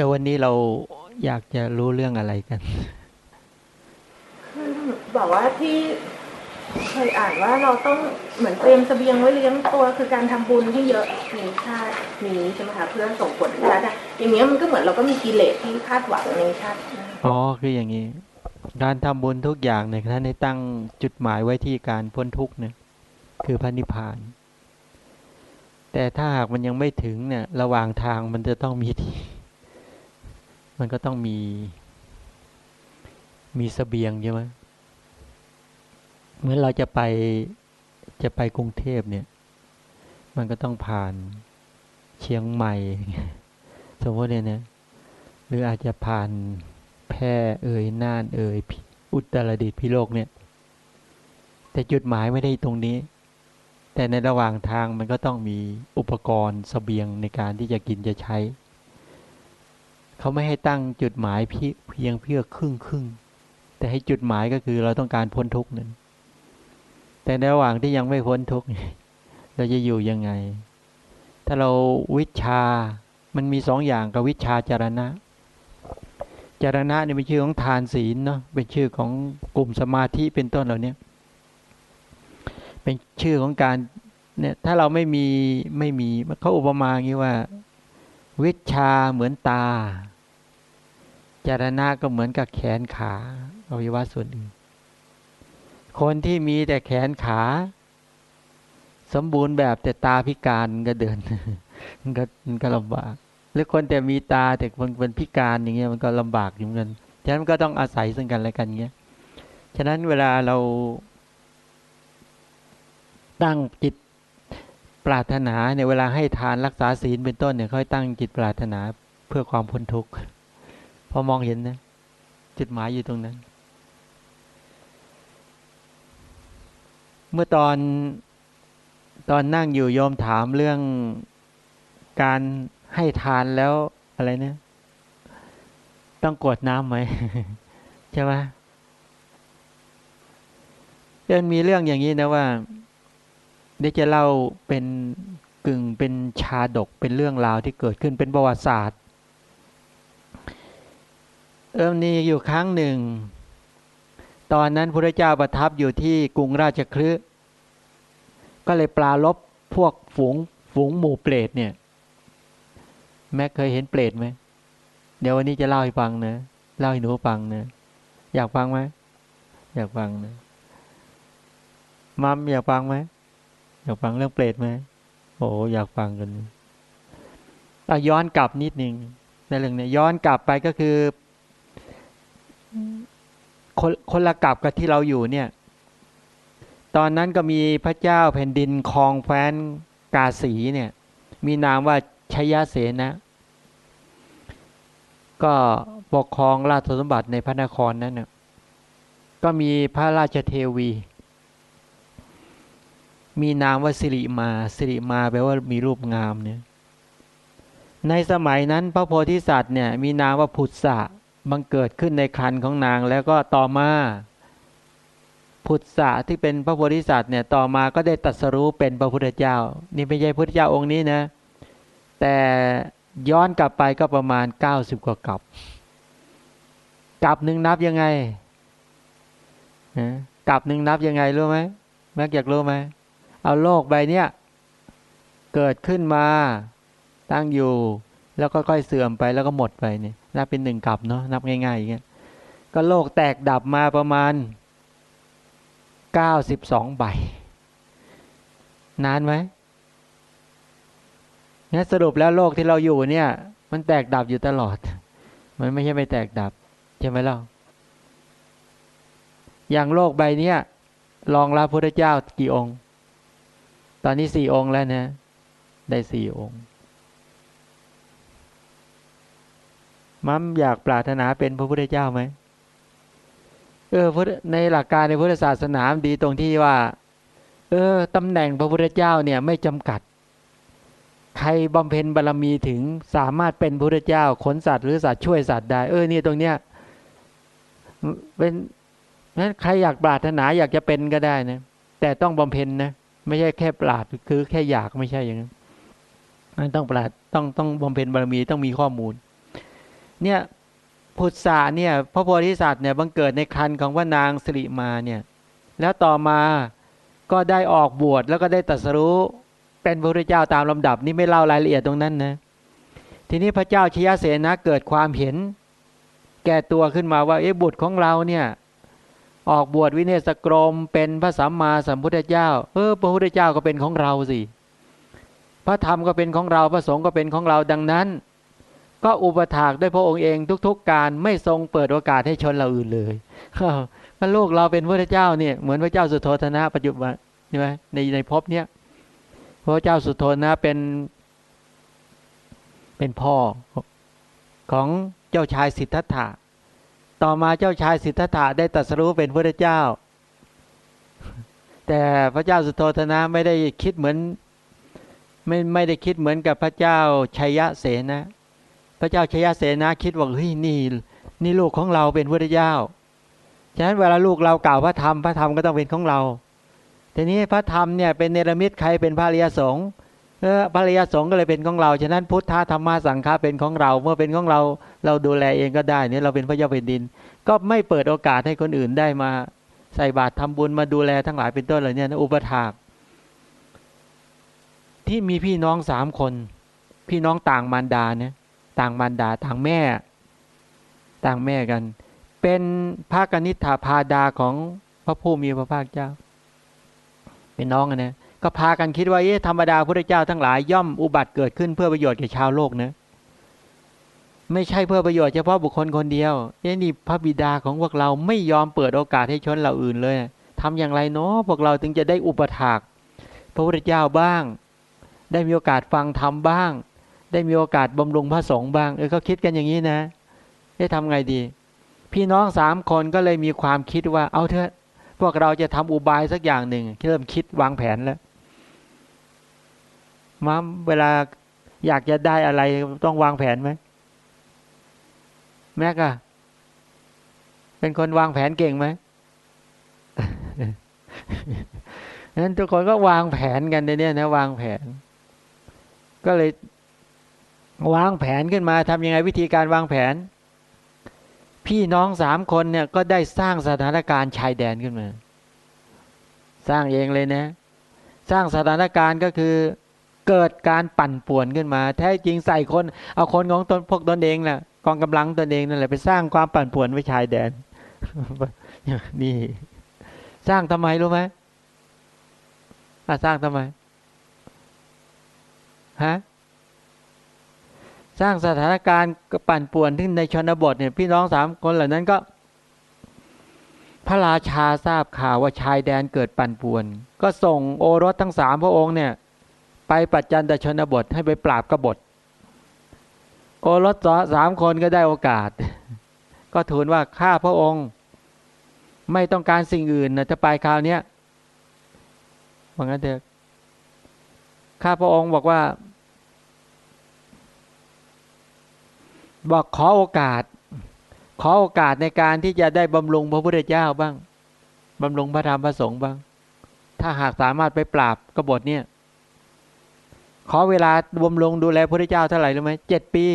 ดี๋ยววันนี้เราอยากจะรู้เรื่องอะไรกันบอกว่าที่เคยอ่านว่าเราต้องเหมือนเตรียมเสบียงไว้เลี้ยงตัวคือการทำบุญให้เยอะในชาตินี้ใช่ไหมคะเพื่อส่งผลในชาติหน้าอย่างเงี้ยมันก็เหมือนเราก็มีกิเลสที่คาดหวังในชาติหน้าอ๋อคืออย่างนี้ การทำบุญทุกอย่างเนี่ยท่านได้ตั้งจุดหมายไว้ที่การพ้นทุกข์เนี่ยคือพระนิพพาน แต่ถ้าหากมันยังไม่ถึงเนี่ยระหว่างทางมันจะต้องมีที่ มันก็ต้องมี มีเสบียงใช่ไหมเหมือนเราจะไปจะไปกรุงเทพเนี่ย มันก็ต้องผ่านเชียงใหม่ สมมติเนี่ยนะหรืออาจจะผ่านแพร่เอ่ยน่านเอ่ยอุตรดิตถ์พิโลกเนี่ย แต่จุดหมายไม่ได้ตรงนี้ แต่ในระหว่างทางมันก็ต้องมีอุปกรณ์เสบียงในการที่จะกินจะใช้ เขาไม่ให้ตั้งจุดหมายเพียงเพื่อครึ่งครึ่งแต่ให้จุดหมายก็คือเราต้องการพ้นทุกข์นั้น แต่ในระหว่างที่ยังไม่พ้นทุกข์เนี่ยเราจะอยู่ยังไง ถ้าเราวิชา มันมีสองอย่างกับวิชาจารณะ จารณะเนี่ยเป็นชื่อของทานศีลเนาะ เป็นชื่อของกลุ่มสมาธิเป็นต้นเหล่านี้เป็นชื่อของการเนี่ยถ้าเราไม่มีไม่มีเขาอุปมาอย่างนี้ว่า วิชาเหมือนตา จารณะก็เหมือนกับแขนขาอวัยวะส่วนอื่น คนที่มีแต่แขนขา สมบูรณ์แบบแต่ตาพิการก็เดินมันก็มันก็ลำบาก หรือคนแต่มีตาแต่คนเป็นพิการอย่างเงี้ยมันก็ลำบากอยู่เหมือนกัน ฉะนั้นก็ต้องอาศัยซึ่งกันและกันเงี้ย ฉะนั้นเวลาเราตั้งจิต ปรารถนาเนี่ยเวลาให้ทานรักษาศีลเป็นต้นเนี่ยเขาตั้งจิตปรารถนาเพื่อความพ้นทุกข์พอมองเห็นนะจุดหมายอยู่ตรงนั้น เมื่อตอนตอนนั่งอยู่โยมถามเรื่องการให้ทานแล้วอะไรเนี่ยต้องกดน้ำไหมใช่ไหมเรื่องมีเรื่องอย่างนี้นะว่า เดี๋ยวจะเล่าเป็นกึ่งเป็นชาดกเป็นเรื่องราวที่เกิดขึ้นเป็นประวัติศาสตร์ เอิมนี่อยู่ครั้งหนึ่ง ตอนนั้นพระเจ้าประทับอยู่ที่กรุงราชคฤห์ก็เลยปลาลบพวกฝูงฝูงหมู่เปรตเนี่ย แม่เคยเห็นเปรตไหมเดี๋ยววันนี้จะเล่าให้ฟังนะเล่าให้หนูฟังนะอยากฟังไหมอยากฟังนะมัมอยากฟังไหม อยากฟังเรื่องเปรตไหมโอ้อยากฟังกันอะย้อนกลับนิดนึงในเรื่องนี้ย้อนกลับไปก็คือ คนคนละกลับกับที่เราอยู่เนี่ย ตอนนั้นก็มีพระเจ้าแผ่นดินคลองแฟนกาสีเนี่ย มีนามว่าชยเสนะ ก็ปกครองราชสมบัติในพระนครนั้นเนี่ยก็มีพระราชเทวี มีนามว่าสิริมาสิริมาแปลว่ามีรูปงามเนี่ยในสมัยนั้นพระโพธิสัตว์เนี่ยมีนามว่าพุทธะบังเกิดขึ้นในครันของนางแล้วก็ต่อมาพุทธะที่เป็นพระโพธิสัตว์เนี่ยต่อมาก็ได้ตรัสรู้เป็นพระพุทธเจ้า นี่ไม่ใช่พระพุทธเจ้าองค์นี้นะ แต่ย้อนกลับไปก็ประมาณเก้าสิบกว่ากับกับหนึ่งนับยังไงกับหนึ่งนับยังไงรู้ไหมแม็กอยากรู้ไหม เอาโลกใบเนี้ยเกิดขึ้นมาตั้งอยู่ แล้วก็ค่อยเสื่อมไปแล้วก็หมดไปเนี่ยนับเป็นหนึ่งกับเนาะนับง่ายๆอย่างเงี้ยก็โลกแตกดับมาประมาณเก้าสิบสองใบ นานไหมงั้นสรุปแล้วโลกที่เราอยู่เนี่ย มันแตกดับอยู่ตลอด มันไม่ใช่ไม่แตกดับ ใช่ไหมล่ะอย่างโลกใบเนี้ยรองรับพระเจ้ากี่องค์ อนนี้สี่องค์แล้วนะ ได้สี่องค์มัมอยากปรารถนาเป็นพระพุทธเจ้าไหมเออในหลักการในพุทธศาสนาดีตรงที่ว่า เออตำแหน่งพระพุทธเจ้าเนี่ยไม่จำกัด ใครบำเพ็ญบารรมีถึงสามารถเป็นพระพุทธเจ้าขนสัตว์หรือสัตว์ช่วยสัตว์ได้ เออเนี่ยตรงเนี้ยเป็นนั้นใครอยากปรารถนาอยากจะเป็นก็ได้นะแต่ต้องบำเพ็ญนะ ไม่ใช่แค่ปรารถคือแค่อยากไม่ใช่อย่างนั้นต้องปรารต้องต้องบำเพ็ญบารมีต้องมีข้อมูล เนี่ยพุทธาเนี่ยพระโพธิสัตว์เนี่ยบังเกิดในคันของพระนางสิริมาเนี่ยแล้วต่อมาก็ได้ออกบวชแล้วก็ได้ตรัสรู้เป็นพระพุทธเจ้าตามลำดับนี่ไม่เล่ารายละเอียดตรงนั้นนะทีนี้พระเจ้าชยเสนะเกิดความเห็น แก่ตัวขึ้นมาว่าเอ๊ะบุตรของเราเนี่ย ออกบวชวิเนศกรม เป็นพระสัมมาสัมพุทธเจ้า เออพระพุทธเจ้าก็เป็นของเราสิ พระธรรมก็เป็นของเราพระสงฆ์ก็เป็นของเราดังนั้น ก็อุปถากด้วยพระองค์เองทุก ๆ การไม่ทรงเปิดโอกาสให้ชนเราอื่นเลยพระโลกเราเป็นพระเจ้าเนี่ยเหมือนพระเจ้าสุโธธนะปัจจุบันใช่ไหมในในภพเนี้ยพระเจ้าสุโธนะเป็น เป็นพ่อของเจ้าชายสิทธัตถะ ต่อมาเจ้าชายสิทธัตถะได้ตรัสรู้เป็นพระเจ้า แต่พระเจ้าสุโธธนะไม่ได้คิดเหมือน ไม่ไม่ได้คิดเหมือนกับพระเจ้าชัยยะเสนะ พระเจ้าชัยยะเสนะคิดว่าเฮ้ยนี่นี่ลูกของเราเป็นพระเจ้าฉะนั้นเวลาลูกเรากล่าวพระธรรมพระธรรมก็ต้องเป็นของเรา ทีนี้พระธรรมเนี่ยเป็นเนรมิตใครเป็นพระริยสงฆ์ พระริยสงฆ์ก็เลยเป็นของเรา ฉะนั้นพุทธธรรมะสังฆาเป็นของเรา เมื่อเป็นของเราเราดูแลเองก็ได้เนี่ยเราเป็นพระเจ้าแผ่นดิน ก็ไม่เปิดโอกาสให้คนอื่นได้มาใส่บาตรทำบุญมาดูแลทั้งหลายเป็นต้นเหล่านี้นะอุปถากที่มีพี่น้องสามคน พี่น้องต่างมารดาเนี่ยต่างมารดาต่างแม่ ต่างแม่กัน เป็นพระกนิษฐาพาดาของพระผู้มีพระภาคเจ้า เป็นน้องนะ ก็พากันคิดว่าเอ๊ะธรรมดาพระเจ้าทั้งหลายย่อมอุบัติเกิดขึ้นเพื่อประโยชน์แก่ชาวโลกเนะไม่ใช่เพื่อประโยชน์เฉพาะบุคคลคนเดียวเอ๊ะนี่พระบิดาของพวกเราไม่ยอมเปิดโอกาสให้ชนเราอื่นเลยทำอย่างไรเนาะพวกเราถึงจะได้อุปถากพระพุทธเจ้าบ้าง ได้มีโอกาสฟังธรรมบ้าง ได้มีโอกาสบำรุงพระสงฆ์บ้างเออเขาคิดกันอย่างนี้นะเอ๊ะทำไงดี พี่น้องสามคนก็เลยมีความคิดว่าเอาเถอะพวกเราจะทำอุบายสักอย่างหนึ่งเริ่มคิดวางแผนแล้ว มาเวลาอยากจะได้อะไรต้องวางแผนไหมแม็กอะเป็นคนวางแผนเก่งไหมนั้นทุกคนก็วางแผนกันในนี้นะวางแผน ก็เลยวางแผนขึ้นมาทำยังไงวิธีการวางแผน พี่น้องสามคนเนี่ยก็ได้สร้างสถานการณ์ชายแดนขึ้นมา สร้างเองเลยนะ สร้างสถานการณ์ก็คือ เกิดการปั่นป่วนขึ้นมา แท้จริงใส่คนเอาคนของตนพวกตนเองแหละกองกำลังตนเองนั่นแหละไปสร้างความปั่นป่วนไว้ชายแดนนี่ สร้างทำไมรู้ไหมสร้างทำไมฮะสร้างสถานการณ์ปั่นป่วนที่ในชนบทเนี่ย พี่น้องสามคนเหล่านั้นก็ พระราชาทราบข่าวว่าชายแดนเกิดปั่นป่วน ก็ส่งโอรสทั้งสามพระองค์เนี่ย ไปปัจจันตชนบทให้ไปปราบกบฏ โอรสสามคนก็ได้โอกาส ก็ทูลว่าข้าพระองค์ ไม่ต้องการสิ่งอื่นนะจะไปคราวนี้ว่างั้นเถอะข้าพระองค์บอกว่า บอกขอโอกาส ขอโอกาสในการที่จะได้บำรุงพระพุทธเจ้าบ้างบำรุงพระธรรมพระสงฆ์บ้าง ถ้าหากสามารถไปปราบกบฏเนี่ย ขอเวลาบำรุงดูแลพระเจ้าเท่าไหร่รู้ไหมเจ็ดปี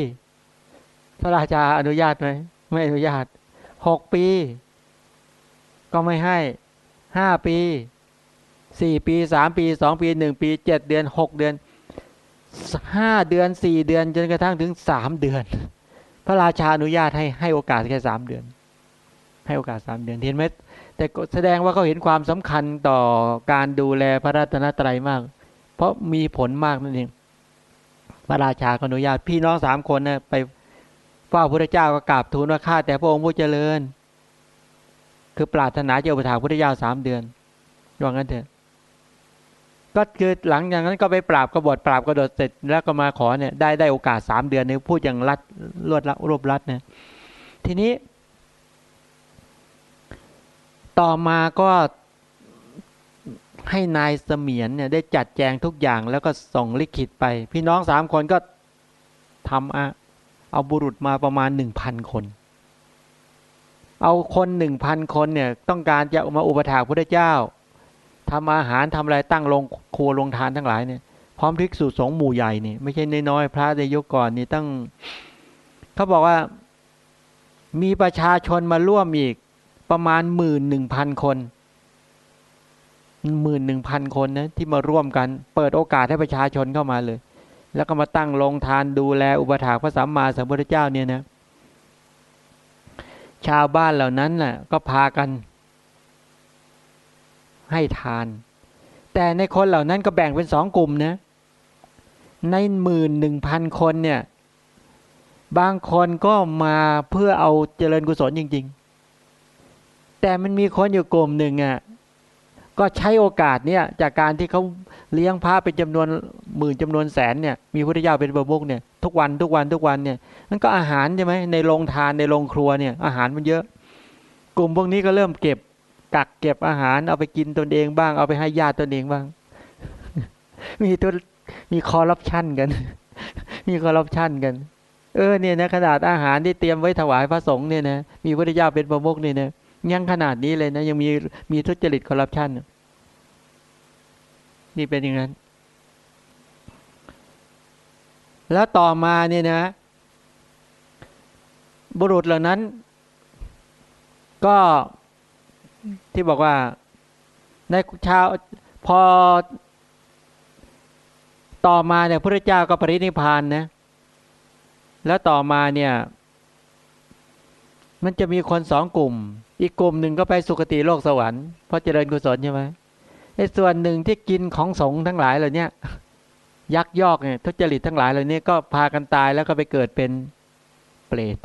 พระราชาอนุญาตไหมไม่อนุญาตหกปี ก็ไม่ให้ห้าปีสี่ปีสามปีสองปีหนึ่งปีเจ็ดเดือนหกเดือนห้าเดือนสี่เดือนจนกระทั่งถึงสามเดือน พระราชาอนุญาตให้ให้โอกาสแค่สามเดือน ให้โอกาสสามเดือนเห็นไหมแต่แสดงว่าเขาเห็นความสำคัญต่อการดูแลพระรัตนตรัยมาก เพราะมีผลมากนั่นเองพระราชาอนุญาตพี่น้องสามคนนะไปเฝ้าพระเจ้าก็กราบทูลว่าข้าแต่พระองค์ผู้เจริญ คือปรารถนาจะอุปถัมภ์พระเจ้าสามเดือนว่างั้นเถอะก็คือหลังจากนั้นก็ไปปราบกบฏปราบกระโดดเสร็จแล้วก็มาขอเนี่ยได้ได้โอกาสสามเดือนนี่ยพูดอย่างรัดรวดละรวบรัดเนี่ยทีนี้ ต่อมาก็ ให้นายเสมียนเนี่ยได้จัดแจงทุกอย่างแล้วก็ส่งลิขิตไป พี่น้องสามคนก็ทำอะเอาบุรุษมาประมาณหนึ่งพันคน เอาคนหนึ่งพันคนเนี่ยต้องการจะมาอุปถากพระเจ้าทำอาหารทำอะไรตั้งลงครัวลงทานทั้งหลายเนี่ยพร้อมภิกษุสงฆ์หมู่ใหญ่นี่ไม่ใช่น้อยๆพระในยุคก่อนนี่ตั้งเขาบอกว่ามีประชาชนมาร่วมอีกประมาณหมื่นหนึ่งพันคน หมื่นหนึ่งพันคนนะที่มาร่วมกัน เปิดโอกาสให้ประชาชนเข้ามาเลย แล้วก็มาตั้งลงทานดูแลอุปถากพระสัมมาสัมพุทธเจ้าเนี่ยนะ ชาวบ้านเหล่านั้นน่ะ ก็พากัน ให้ทาน แต่ในคนเหล่านั้นก็แบ่งเป็นสองกลุ่มนะในหมื่นหนึ่งพันคนเนี่ย บางคนก็มาเพื่อเอาเจริญกุศลจริง ๆ แต่มันมีคนอยู่กลุ่มหนึ่งอะ ก็ใช้โอกาสเนี่ยจากการที่เขาเลี้ยงพระเป็นจำนวนหมื่นจำนวนแสนเนี่ยมีพระเจ้าเป็นประมุกเนี่ยทุกวันทุกวันทุกวันเนี่ยนั่นก็อาหารใช่ไหมในโรงทานในโรงครัวเนี่ยอาหารมันเยอะ กลุ่มพวกนี้ก็เริ่มเก็บกักเก็บอาหารเอาไปกินตนเองบ้าง เอาไปให้ญาติตนเองบ้าง มีตัวมีคอร์รัปชันกัน มีคอร์รัปชันกัน เออเนี่ยนะขนาดอาหารที่เตรียมไว้ถวายพระสงฆ์เนี่ยนะมีพระเจ้าเป็นประมุกเนี่ยนะ ยังขนาดนี้เลยนะ ยังมีมีทุจริตคอร์รัปชันนี่เป็นอย่างนั้น แล้วต่อมาเนี่ยนะ บุรุษเหล่านั้น ก็ที่บอกว่าในชาวพอต่อมาเนี่ยพระเจ้าก็ปรินิพานนะแล้วต่อมาเนี่ย มันจะมีคนสองกลุ่ม อีกกลุ่มหนึ่งก็ไปสุคติโลกสวรรค์เพราะเจริญกุศลใช่ไหมไอ้ส่วนหนึ่งที่กินของสงทั้งหลายเหล่านี้ยักยอกเนี่ยทุจริตทั้งหลายเหล่านี้ก็พากันตายแล้วก็ไปเกิดเป็นเปรต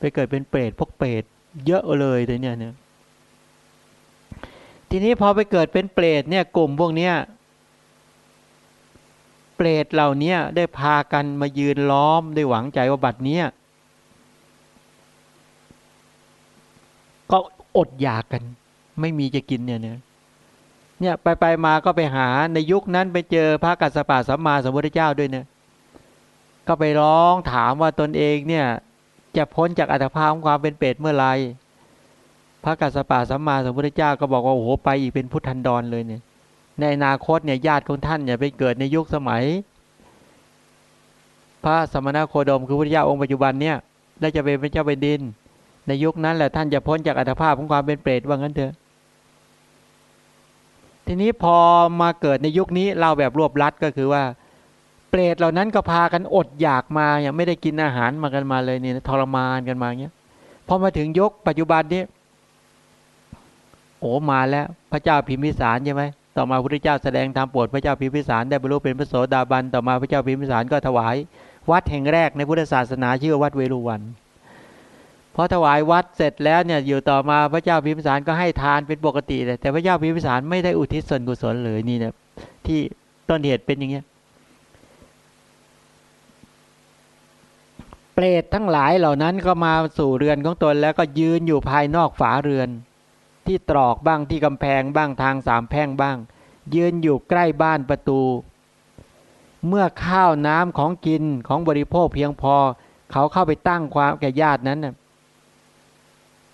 ไปเกิดเป็นเปรตพวกเปรตเยอะเลยเลยเนี่ยเนี่ยทีนี้พอไปเกิดเป็นเปรตเนี่ยกลุ่มพวกเนี้ยเปรตเหล่านี้ได้พากันมายืนล้อมด้วยหวังใจว่าบัดเนี้ยก็ อดอยากกัน ไม่มีจะกินเนี่ยเนี่ยเนี่ยไปไปมาก็ไปหาในยุคนั้นไปเจอพระกัสสปะสัมมาสัมพุทธเจ้าด้วยเนี่ยก็ไปร้องถามว่าตนเองเนี่ย จะพ้นจากอัตภาพของความเป็นเปรตเมื่อไรพระกัสสปะสัมมาสัมพุทธเจ้าก็บอกว่าโอ้โหไปอีกเป็นพุทธันดรเลยเนี่ย ในอนาคตเนี่ยญาติของท่านเนี่ยไปเกิดในยุคสมัย พระสมณโคดมคือพระเจ้าองค์ปัจจุบันเนี่ยได้จะเป็นพระเจ้าเป็นดิน ในยุคนั้นแหละท่านจะพ้นจากอัตภาพของความเป็นเปรตว่างั้นเถอะ ทีนี้พอมาเกิดในยุคนี้เราแบบรวบลัดก็คือว่า เปรตเหล่านั้นก็พากันอดอยากมาอย่างไม่ได้กินอาหารมากันมาเลยเนี่ยทรมานกันมาเงี้ยพอมาถึงยกปัจจุบันนี้โอ้มาแล้วพระเจ้าพิมพิสารใช่ไหมต่อมาพระพุทธเจ้าแสดงธรรมโปรดพระเจ้าพิมพิสารได้บรรลุเป็นพระโสดาบัน ต่อมาพระเจ้าพิมพิสารก็ถวาย วัดแห่งแรกในพุทธศาสนาชื่อวัดเวรุวัน พอถวายวัดเสร็จแล้วเนี่ยอยู่ต่อมาพระเจ้าพิมพิสารก็ให้ทานเป็นปกติเลยแต่พระเจ้าพิมพิสารไม่ได้อุทิศส่วนกุศลเลยนี่นะที่ต้นเหตุเป็นอย่างเงี้ยเปรตทั้งหลายเหล่านั้นก็มาสู่เรือนของตนแล้วก็ยืนอยู่ภายนอกฝาเรือน ที่ตรอกบ้างที่กำแพงบ้างทางสามแพร่งบ้าง ยืนอยู่ใกล้บ้านประตู เมื่อข้าวน้ำของกินของบริโภคเพียงพอ เขาเข้าไปตั้งความแก่ญาตินั้น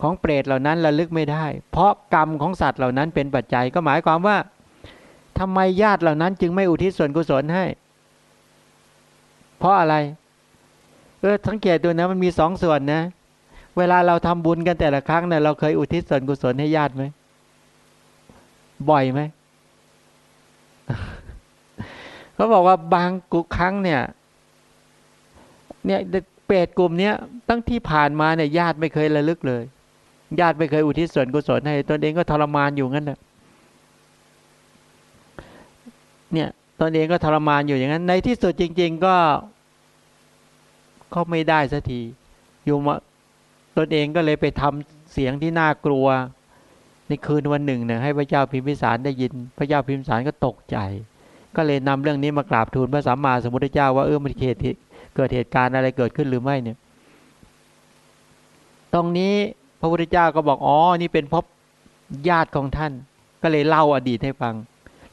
ของเปรตเหล่านั้นระลึกไม่ได้ เพราะกรรมของสัตว์เหล่านั้นเป็นปัจจัยก็หมายความว่าทำไมญาติเหล่านั้น จึงไม่อุทิศส่วนกุศลให้ เพราะอะไรเออสังเกตดูนะมันมีสองส่วนนะ เวลาเราทำบุญกันแต่ละครั้งเนี่ยเราเคยอุทิศส่วนกุศลให้ญาติไหมบ่อยไหมเขาบอกว่าบางกุครั้งเนี่ย เนี่ยเปรตกลุ่มเนี้ยตั้งที่ผ่านมาเนี่ยญาติไม่เคยระลึกเลย ญาติไม่เคยอุทิศส่วนกุศลให้ตนเองก็ทรมานอยู่งั้นนะเนี่ยตนเองก็ทรมานอยู่อย่างนั้น ในที่สุดจริง ๆก็ก็ไม่ได้สักทีอยู่มาตนเองก็เลยไปทำเสียงที่น่ากลัว ในคืนวันหนึ่งเนี่ยให้พระเจ้าพิมพิสารได้ยิน พระเจ้าพิมพิสารก็ตกใจ ก็เลยนำเรื่องนี้มากราบทูลพระสัมมาสัมพุทธเจ้าว่าเออมันเกิดเกิดเหตุการณ์อะไรเกิดขึ้นหรือไม่เนี่ย ตรงนี้ ระพุทธเจ้าก็บอกอ๋อนี่เป็นพบญาติของท่าน ก็เลยเล่าอดีตให้ฟัง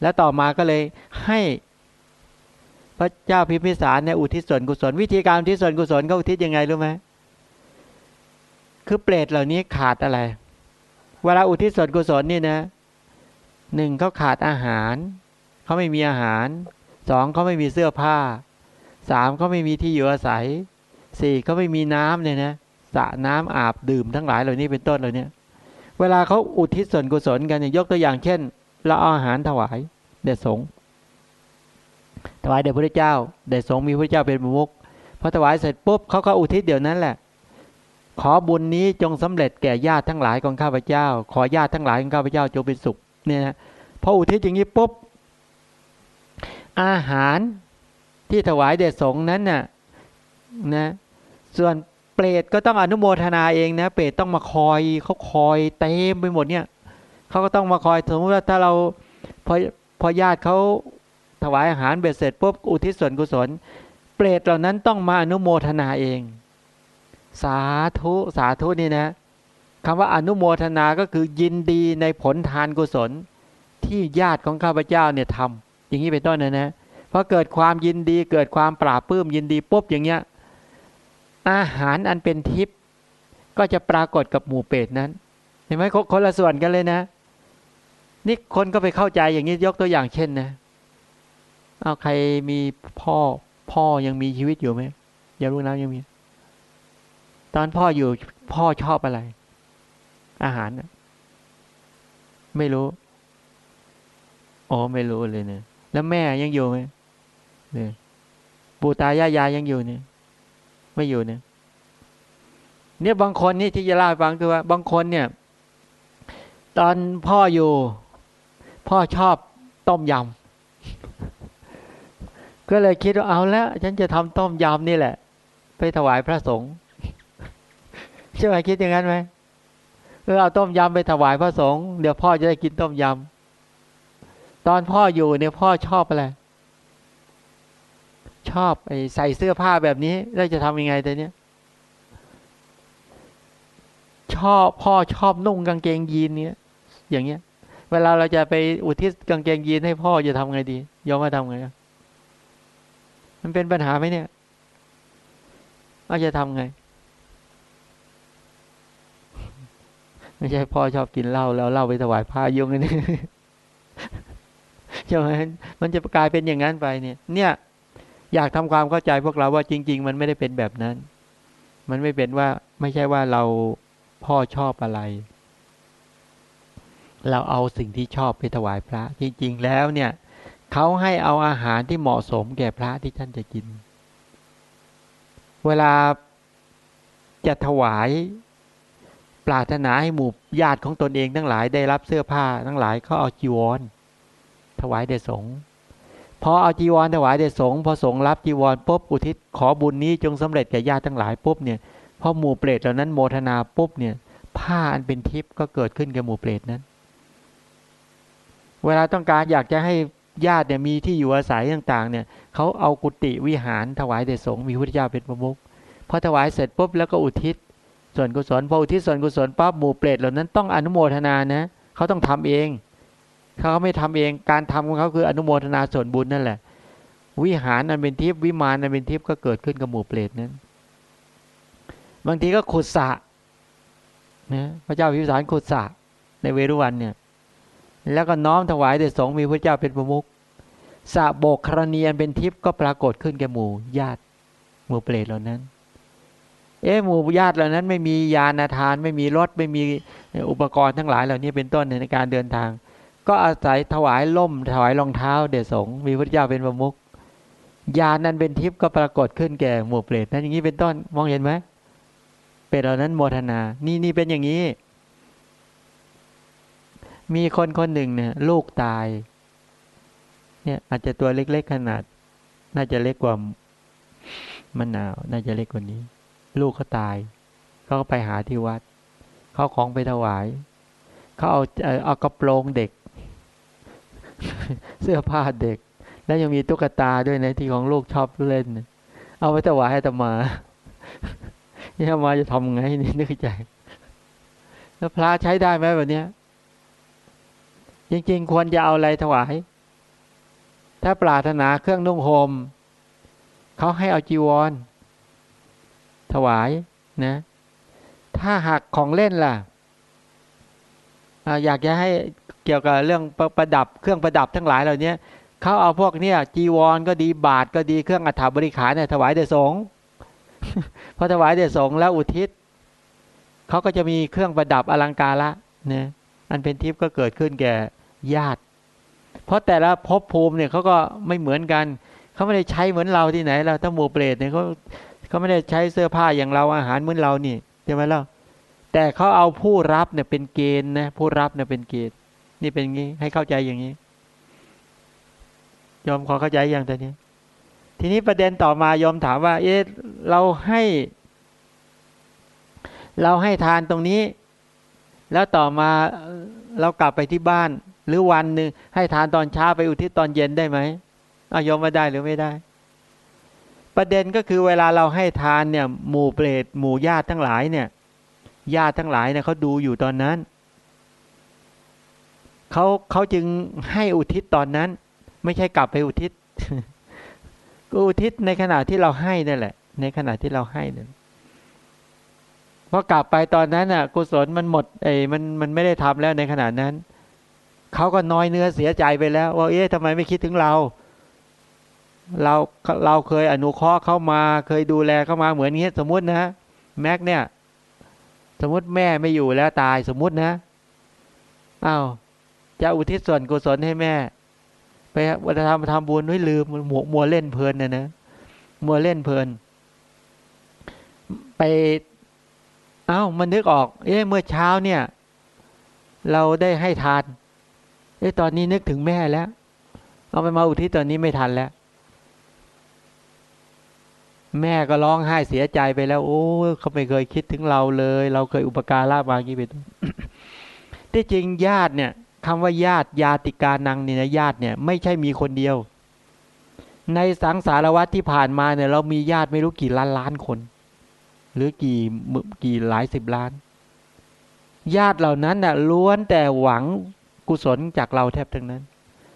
แล้วต่อมาก็เลยให้พระเจ้าพิมพิสารเนี่ยอุทิศส่วนกุศล วิธีการอุทิศส่วนกุศลเขาอุทิศยังไงรู้ไหมคือเปรตเหล่านี้ขาดอะไร เวลาอุทิศส่วนกุศลนี่นะหนึ่งเขาขาดอาหารเขาไม่มีอาหารสองเขาไม่มีเสื้อผ้าสามเขาไม่มีที่อยู่อาศัยสี่เขาไม่มีน้ำเนี่ยนะ สระน้ำอาบดื่มทั้งหลายเหล่านี้เป็นต้นเหล่านี้เวลาเขาอุทิศส่วนกุศลกันเนี่ยยกตัวอย่างเช่นเราเอาอาหารถวายเด็ดสงถวายเด็ดพระเจ้าเด็ดสงมีพระเจ้าเป็นประมุขพอถวายเสร็จปุ๊บเขาก็อุทิศเดี๋ยวนั้นแหละ ขอบุญนี้จงสำเร็จแก่ญาติทั้งหลายของข้าพเจ้า ขอญาติทั้งหลายของข้าพเจ้าจงเป็นสุขเนี่ยนะพออุทิศอย่างนี้ปุ๊บอาหารที่ถวายเด็ดสงนั้นน่ะนะส่วน เปรตก็ต้องอนุโมทนาเองนะ เปรตต้องมาคอยเขาคอยเต็มไปหมดเนี่ยเขาก็ต้องมาคอยสมมติว่าถ้าเราพอพอญาติเขาถวายอาหารเบ็ดเสร็จปุ๊บอุทิศส่วนกุศล เปรตเหล่านั้นต้องมาอนุโมทนาเอง สาธุสาธุนี่นะคำว่าอนุโมทนาก็คือยินดีในผลทานกุศล ที่ญาติของข้าพเจ้าเนี่ยทำอย่างนี้เป็นต้นนะนะพอเกิดความยินดีเกิดความปราบปื้มยินดีปุ๊บอย่างเงี้ย อาหารอันเป็นทิพย์ก็จะปรากฏกับหมู่เปรตนั้น เห็นไหมคนละส่วนกันเลยนะ นี่คนก็ไปเข้าใจอย่างนี้ยกตัวอย่างเช่นนะเอาใครมีพ่อพ่อยังมีชีวิตอยู่ไหมอย่ารู้นะยังมี ตอนพ่ออยู่พ่อชอบอะไร อาหารไม่รู้อ๋อไม่รู้เลยเนะแล้วแม่ยังอยู่ไหมเนี่ยปู่ตายายายยังอยู่เนี่ย ไม่อยู่เนี่ย เนี่ยบางคนนี่ที่จะเล่าให้ฟังคือว่า บางคนเนี่ย ตอนพ่ออยู่ พ่อชอบต้มยำก็เลยคิดว่าเอาแล้วฉันจะทำต้มยำนี่แหละ ไปถวายพระสงฆ์ใช่ไหมคิดอย่างนั้นไหมเออเอาต้มยำไปถวายพระสงฆ์เดี๋ยวพ่อจะได้กินต้มยำตอนพ่ออยู่เนี่ยพ่อชอบอะไร ชอบไอ้ใส่เสื้อผ้าแบบนี้ แล้วจะทำยังไงแต่เนี้ยชอบพ่อชอบนุ่งกางเกงยีนเนี้ยอย่างเงี้ย เวลาเราจะไปอุทิศกางเกงยีนให้พ่อจะทำไงดี ยอมมาทำไงมันเป็นปัญหาไหมเนี่ยเราจะทำไง ไม่ใช่พ่อชอบกินเหล้าแล้วเหล้าไปถวายผ้ายุ่งอันนี้ใช่ไหมมันจะกลายเป็นอย่างนั้นไปเนี่ย เนี่ย อยากทำความเข้าใจพวกเราว่าจริง ๆ มันไม่ได้เป็นแบบนั้น มันไม่เป็นว่าไม่ใช่ว่าเราพ่อชอบอะไร เราเอาสิ่งที่ชอบไปถวายพระ จริง ๆ แล้วเนี่ยเขาให้เอาอาหารที่เหมาะสมแก่พระที่ท่านจะกิน เวลาจะถวายปรารถนาให้หมู่ญาติของตนเองทั้งหลายได้รับเสื้อผ้าทั้งหลายเขาเอาจีวร ถวายเดชสงฆ์ พอเอาจีวรถวายเดชสงฆ์พอสงฆ์รับจีวรปุ๊บอุทิศขอบุญนี้จงสำเร็จแก่ญาติทั้งหลายปุ๊บเนี่ยพอหมู่เปรตเหล่านั้นโมทนาปุ๊บเนี่ยผ้าอันเป็นทิพย์ก็เกิดขึ้นแกับหมู่เปรตนั้น เวลาต้องการอยากจะให้ญาติเนี่ยมีที่อยู่อาศัยต่างๆเนี่ยเขาเอากุฏิวิหารถวายเดชสงฆ์มีพุทธเจ้าเป็นประมุขพอถวายเสร็จปุ๊บแล้วก็อุทิศ ส่วนกุศลพออุทิศส่วนกุศลปั๊บหมู่เปรตเหล่านั้นต้องอนุโมทนานะเขาต้องทำเอง เขาไม่ทำเองการทำของเขาคืออนุโมทนาส่วนบุญนั่นแหละ วิหารนันเป็นทิพย์วิมานนันเป็นทิพย์ก็เกิดขึ้นกับหมู่เปรตนั้น บางทีก็ขุดสะนะพระเจ้าพิสารขุดสะในเวรุวันเนี่ย แล้วก็น้อมถวายเดชสงมีพระเจ้าเป็นประมุขสะโบกครณียนเป็นทิพย์ก็ปรากฏขึ้นแก่หมู่ญาติหมู่เปรตเหล่านั้นเอ๊หมู่ญาติเหล่านั้น ไม่มียานาทาน ไม่มีรถไม่มีอุปกรณ์ทั้งหลายเหล่านี้เป็นต้นในการเดินทาง ก็อาศัยถวายล่มถวายรองเท้าเดชสงมีพระเจ้าเป็นประมุขยานั้นเป็นทิพย์ก็ปรากฏขึ้นแก่หมู่เปรตนั่นอย่างนี้เป็นต้นมองเห็นไหมเปรตเหล่านั้นโมทนา นี่นี่เป็นอย่างนี้ มีคนคนหนึ่งเนี่ยลูกตาย เนี่ยอาจจะตัวเล็ก ๆ ขนาด น่าจะเล็กกว่ามะนาว น่าจะเล็กกว่านี้ ลูกเขาตายเขาก็ไปหาที่วัดเขาของไปถวายเขาเอาเอากระโปรงเด็ก เสื้อผ้าเด็ก แล้วยังมีตุ๊กตาด้วยในที่ของลูกชอบเล่น เอาไปถวายให้ตมานี่ตมาจะทำไงนี่นึกใจ แล้วพระใช้ได้ไหมแบบนี้จริง ๆ ควรจะเอาอะไรถวาย ถ้าปรารถนาเครื่องนุ่งห่มเขาให้เอาจีวร ถวายนะ ถ้าหักของเล่นล่ะ อยากจะให้เกี่ยวกับเรื่องประดับเครื่องประดับทั้งหลายเหล่านี้เขาเอาพวกเนี้ยจีวรก็ดีบาทก็ดีเครื่องอัฐบริขารเนี่ยถวายเดชสงพอถวายเดชสงแล้วอุทิศเขาก็จะมีเครื่องประดับอลังการละนะอันเป็นทิพย์ก็เกิดขึ้นแก่ญาติ เพราะแต่ละภพภูมิเนี่ยเขาก็ไม่เหมือนกันเขาไม่ได้ใช้เหมือนเราที่ไหนเราถ้าหมู่เปรตเนี่ยเขาเขาไม่ได้ใช้เสื้อผ้าอย่างเราอาหารเหมือนเรานี่ใช่ไหมล่ะ แต่เขาเอาผู้รับเนี่ยเป็นเกณฑ์นะผู้รับเนี่ยเป็นเกณฑ์ นี่เป็นงี้ให้เข้าใจอย่างนี้ยอมขอเข้าใจอย่างตอนนี้ ทีนี้ประเด็นต่อมายอมถามว่า เอ๊ะเราให้ เราให้ทานตรงนี้ แล้วต่อมาเรากลับไปที่บ้าน หรือวันหนึ่งให้ทานตอนเช้าไปอุทิศตอนเย็นได้ไหมอายอมมาได้หรือไม่ได้ ประเด็นก็คือเวลาเราให้ทานเนี่ย หมู่เปรตหมู่ญาติทั้งหลายเนี่ย ญาติทั้งหลายเนี่ยเขาดูอยู่ตอนนั้นเขาเขาจึงให้อุทิศตอนนั้น ไม่ใช่กลับไปอุทิศก็อุทิศในขณะที่เราให้นั่นแหละ ในขณะที่เราให้นั่นพอกลับไปตอนนั้นอะ กุศลมันหมดไอ้มันมันไม่ได้ทำแล้วในขณะนั้นเขาก็น้อยเนื้อเสียใจไปแล้ว ว่าเอ๊ะทำไมไม่คิดถึงเรา เราเราเคยอนุเคราะห์เข้ามา เคยดูแลเข้ามาเหมือนเงี้ยสมมตินะแม็กเนี่ย สมมติแม่ไม่อยู่แล้วตายสมมตินะอ้าวจะอุทิศส่วนกุศลให้แม่ ไปวัฒนธรรมทำบุญไม่ลืมมัวมัวเล่นเพลินนะนะมัวเล่นเพลิน ไปเอา้ามันนึกออก เอ๊ะเมื่อเช้าเนี่ย เราได้ให้ทานเอ๊ะตอนนี้นึกถึงแม่แล้ว เอาไปมาอุทิศตอนนี้ไม่ทันแล้ว แม่ก็ร้องไห้เสียใจไปแล้ว โอ้เขาไม่เคยคิดถึงเราเลย เราเคยอุปการะมากี่เป็นที่จริงญาติเนี่ยคำว่าญาติญาติกานังเนี่ยญาติเนี่ย ไม่ใช่มีคนเดียว ในสังสารวัตที่ผ่านมาเนี่ย เรามีญาติไม่รู้กี่ล้านล้านคน หรือกี่กี่หลายสิบล้าน ญาติเหล่านั้นน่ะล้วนแต่หวังกุศลจากเราแทบทั้งนั้น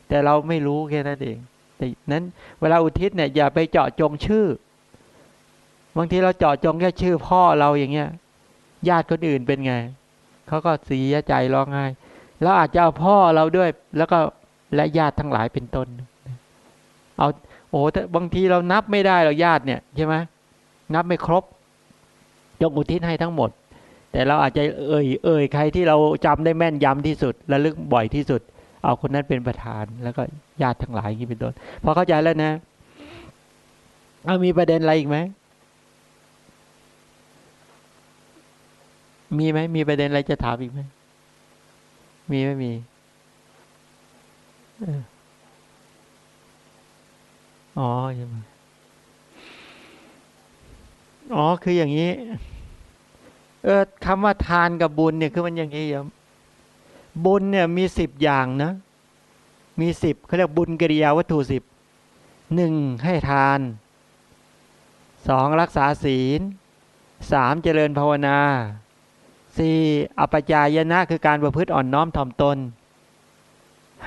แต่เราไม่รู้แค่นั้นเองแต่นั้น เวลาอุทิศเนี่ยอย่าไปเจาะจงชื่อ บางทีเราเจาะจงแค่ชื่อพ่อเราอย่างเงี้ย ญาติคนอื่นเป็นไงเขาก็เสียใจร้องไห้แล้วอาจจะเอาพ่อเราด้วย แล้วก็และญาติทั้งหลายเป็นต้น เอาโอ้แต่บางทีเรานับไม่ได้หรอกญาติเนี่ยใช่ไหมนับไม่ครบยกอุทิศให้ทั้งหมด แต่เราอาจจะเอ่ยเอ่ยใครที่เราจำได้แม่นยำที่สุดและลึกบ่อยที่สุด เอาคนนั้นเป็นประธาน แล้วก็ญาติทั้งหลายนี้เป็นต้นพอเข้าใจแล้วนะ เอามีประเด็นอะไรอีกไหม มีไหมมีประเด็นอะไรจะถามอีกไหมมีไม่มีอ๋อใช่ไหมอ๋อคืออย่างนี้ เออคำว่าทานกับบุญเนี่ยคือมันอย่างนี้ยมบุญเนี่ยมีสิบอย่างนะ มีสิบเขาเรียกบุญกิริยาวัตถุสิบหนึ่งให้ทานสองรักษาศีลสามเจริญภาวนา สี่อปจายนะคือการประพฤติอ่อนน้อมถ่อมตน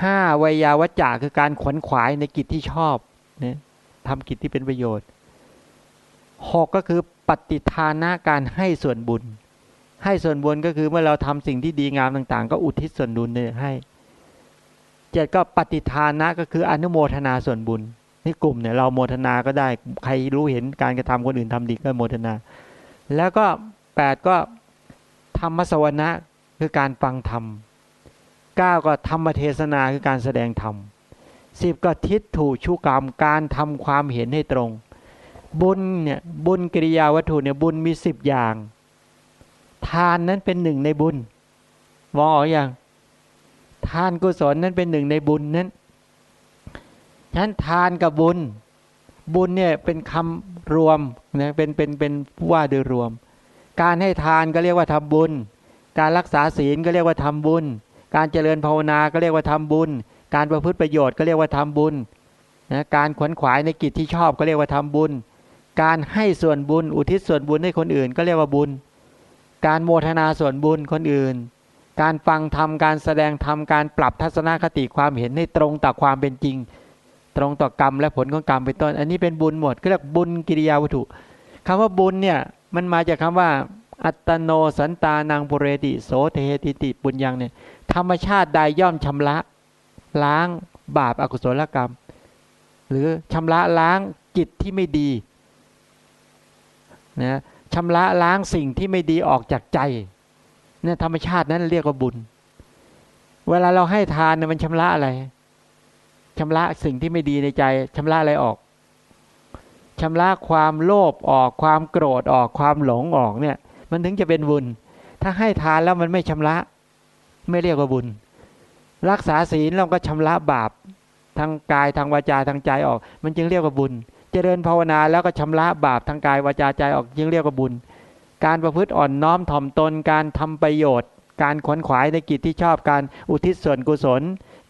ห้าวิยาวัจจคือการขวนขวายในกิจที่ชอบเนี่ยทำกิจที่เป็นประโยชน์หกก็คือปฏิทานะการให้ส่วนบุญ ให้ส่วนบุญก็คือเมื่อเราทำสิ่งที่ดีงามต่าง ๆ ก็อุทิศส่วนบุญเนี่ยให้เจ็ดก็ปฏิทานะก็คืออนุโมทนาส่วนบุญนี่กลุ่มเนี่ยเราโมทนาก็ได้ใครรู้เห็นการกระทำคนอื่นทำดีก็โมทนา แล้วก็แปดก็ ธรรมสวนะคือการฟังธรรมเก้าก็ธรรมเทศนาคือการแสดงธรรมสิบก็ทิฏถูชุกรรมการทำความเห็นให้ตรง บุญเนี่ยบุญกิริยาวัตถุเนี่ยบุญมีสิบอย่าง ทานนั้นเป็นหนึ่งในบุญมองออกอย่างทานกุศลนั้นเป็นหนึ่งในบุญนั้นฉะนั้นทานกับบุญ บุญเนี่ยเป็นคำรวมนะเป็นเป็นเป็นว่าโดยรวม การให้ทานก็เรียกว่าทำบุญ การรักษาศีลก็เรียกว่าทำบุญ การเจริญภาวนาก็เรียกว่าทำบุญ การประพฤติประโยชน์ก็เรียกว่าทำบุญนะการขวนขวายในกิจที่ชอบก็เรียกว่าทำบุญ การให้ส่วนบุญ อุทิศส่วนบุญให้คนอื่นก็เรียกว่าบุญ การโมทนาส่วนบุญคนอื่น การฟังธรรมการแสดงธรรมการปรับทัศนคติความเห็นให้ตรงต่อความเป็นจริง ตรงต่อกรรมและผลของกรรมเป็นต้น อันนี้เป็นบุญหมดก็เรียกบุญกิริยาวัตถุคำว่าบุญเนี่ย มันมาจากคาว่า อัตโนสันตานังปุเรติโสเทติติปุญญังเนี่ยธรรมชาติใดย่อมชำระ ล้างบาปอากุศลกรรม หรือชำระล้างจิตที่ไม่ดีนะชำระล้างสิ่งที่ไม่ดีออกจากใจเนี่ยธรรมชาตินั้นเรียกว่าบุญ เวลาเราให้ทานเนี่ยมันชำระอะไรชำระสิ่งที่ไม่ดีในใจชำระอะไรออก ชำระความโลภออกความโกรธออกความหลงออกเนี่ย มันถึงจะเป็นบุญ ถ้าให้ทานแล้วมันไม่ชำระ ไม่เรียกว่าบุญ รักษาศีลเราก็ชำระบาปทางกายทางวาจาทางใจออก มันจึงเรียกว่าบุญ เจริญภาวนาแล้วก็ชำระบาปทางกายวาจาใจออกจึงเรียกว่าบุญ การประพฤติอ่อนน้อมถ่อมตนการทำประโยชน์ การขวนขวายในกิจที่ชอบการอุทิศส่วนกุศล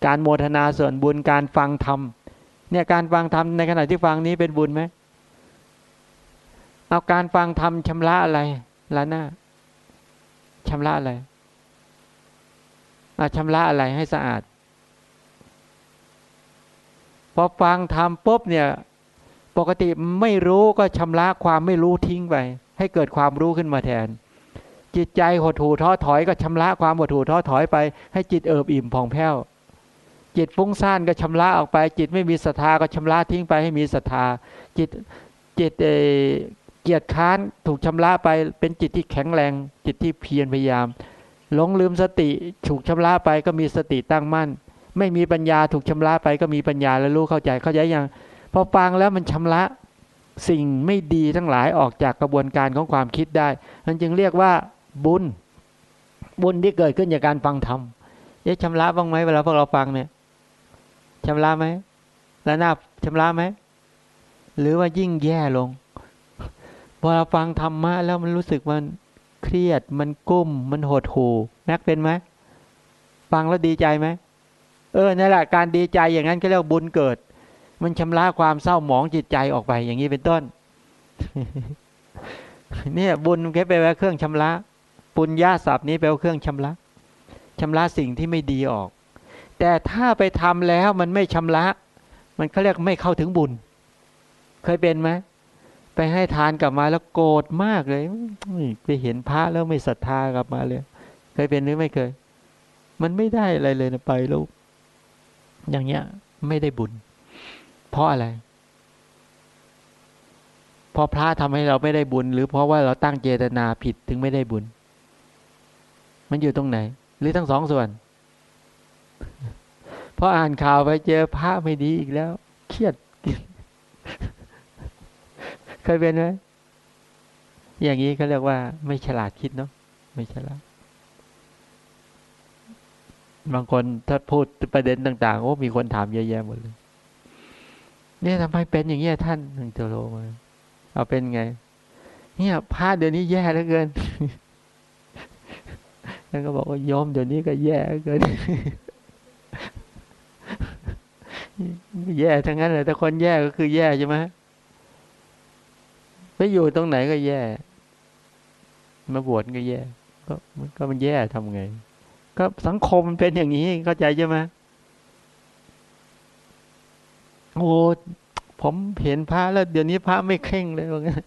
การโมทนาส่วนบุญการฟังธรรมเนี่ยการฟังธรรมในขณะที่ฟังนี้เป็นบุญไหม เอาการฟังธรรมชำระอะไรละหน้าชำระอะไรอาชำระอะไรให้สะอาด พอฟังธรรมปุ๊บเนี่ย ปกติไม่รู้ก็ชำระความไม่รู้ทิ้งไป ให้เกิดความรู้ขึ้นมาแทน จิตใจหดหู่ท้อถอยก็ชำระความหดหู่ท้อถอยไป ให้จิตเอิบอิ่มผ่องแผ้ว จิตฟุ้งซ่านก็ชำระออกไป จิตไม่มีศรัทธาก็ชำระทิ้งไปให้มีศรัทธา จิตจิต กียรติค้านถูกชำระไปเป็นจิตที่แข็งแรง จิตที่เพียรพยายามหลงลืมสติถูกชำระไปก็มีสติตั้งมั่น ไม่มีปัญญาถูกชำระไปก็มีปัญญาแล้วรู้เข้าใจเข้าใจอยังพอฟังแล้วมันชำระสิ่งไม่ดีทั้งหลายออกจากกระบวนการของความคิดได้มันจึงเรียกว่าบุญ บุญที่เกิดขึ้นจากการฟังธรรมเอ๊ะชำระบ้างไหมเวลาพวกเราฟังเนี่ยชำระไหมแล้วหน้าชำระไหมหรือว่ายิ่งแย่ลง พอเราฟังธรรมะแล้วมันรู้สึกมันเครียด มันกุ้ม มันหดหูแม็กเป็นไหมฟังแล้วดีใจไหมเออนั่นแหละการดีใจอย่างนั้นก็เรียกบุญเกิด มันชำระความเศร้าหมองจิตใจออกไป อย่างนี้เป็นต้น เนี่ยบุญแค่แปลว่าเครื่องชำระ ปุญญาศัพท์นี้แปลว่าเครื่องชำระชำระสิ่งที่ไม่ดีออก แต่ถ้าไปทำแล้วมันไม่ชำระ มันเขาเรียกไม่เข้าถึงบุญ เคยเป็นไหม ไปให้ทานกลับมาแล้วโกรธมากเลยไปเห็นพระแล้วไม่ศรัทธากลับมาเลยเคยเป็นหรือไม่เคย มันไม่ได้อะไรเลยนะไปแล้วอย่างเงี้ย ไม่ได้บุญ เพราะอะไรเพราะพระทำให้เราไม่ได้บุญ หรือเพราะว่าเราตั้งเจตนาผิดถึงไม่ได้บุญ มันอยู่ตรงไหน หรือทั้งสองส่วนพออ่านข่าวไปเจอพระไม่ดีอีกแล้ว เครียด เคยเป็นไหมอย่างนี้เขาเรียกว่า ไม่ฉลาดคิดเนาะไม่ฉลาด บางคนถ้าพูดประเด็นต่างๆโอ้มีคนถามเยอะแยะหมดเลยเนี่ยทำไมเป็นอย่างเงี้ยท่านหนึ่งเจโลมาเอาเป็นไง เนี่ยพระเดี๋ยวนี้แย่เหลือเกินท่านก็บอกว่ายอมเดี๋ยวนี้ก็แย่เกิน แย่ทั้งนั้นเลยแต่คนแย่ก็คือแย่ใช่ไหม ไปอยู่ตรงไหนก็แย่ มาบวชก็แย่ ก็มันก็มันแย่ทำไง ก็สังคมมันเป็นอย่างนี้เข้าใจใช่ไหมโอ้ผมเห็นพระแล้วเดี๋ยวนี้พระไม่เข่งเลยว่างั้น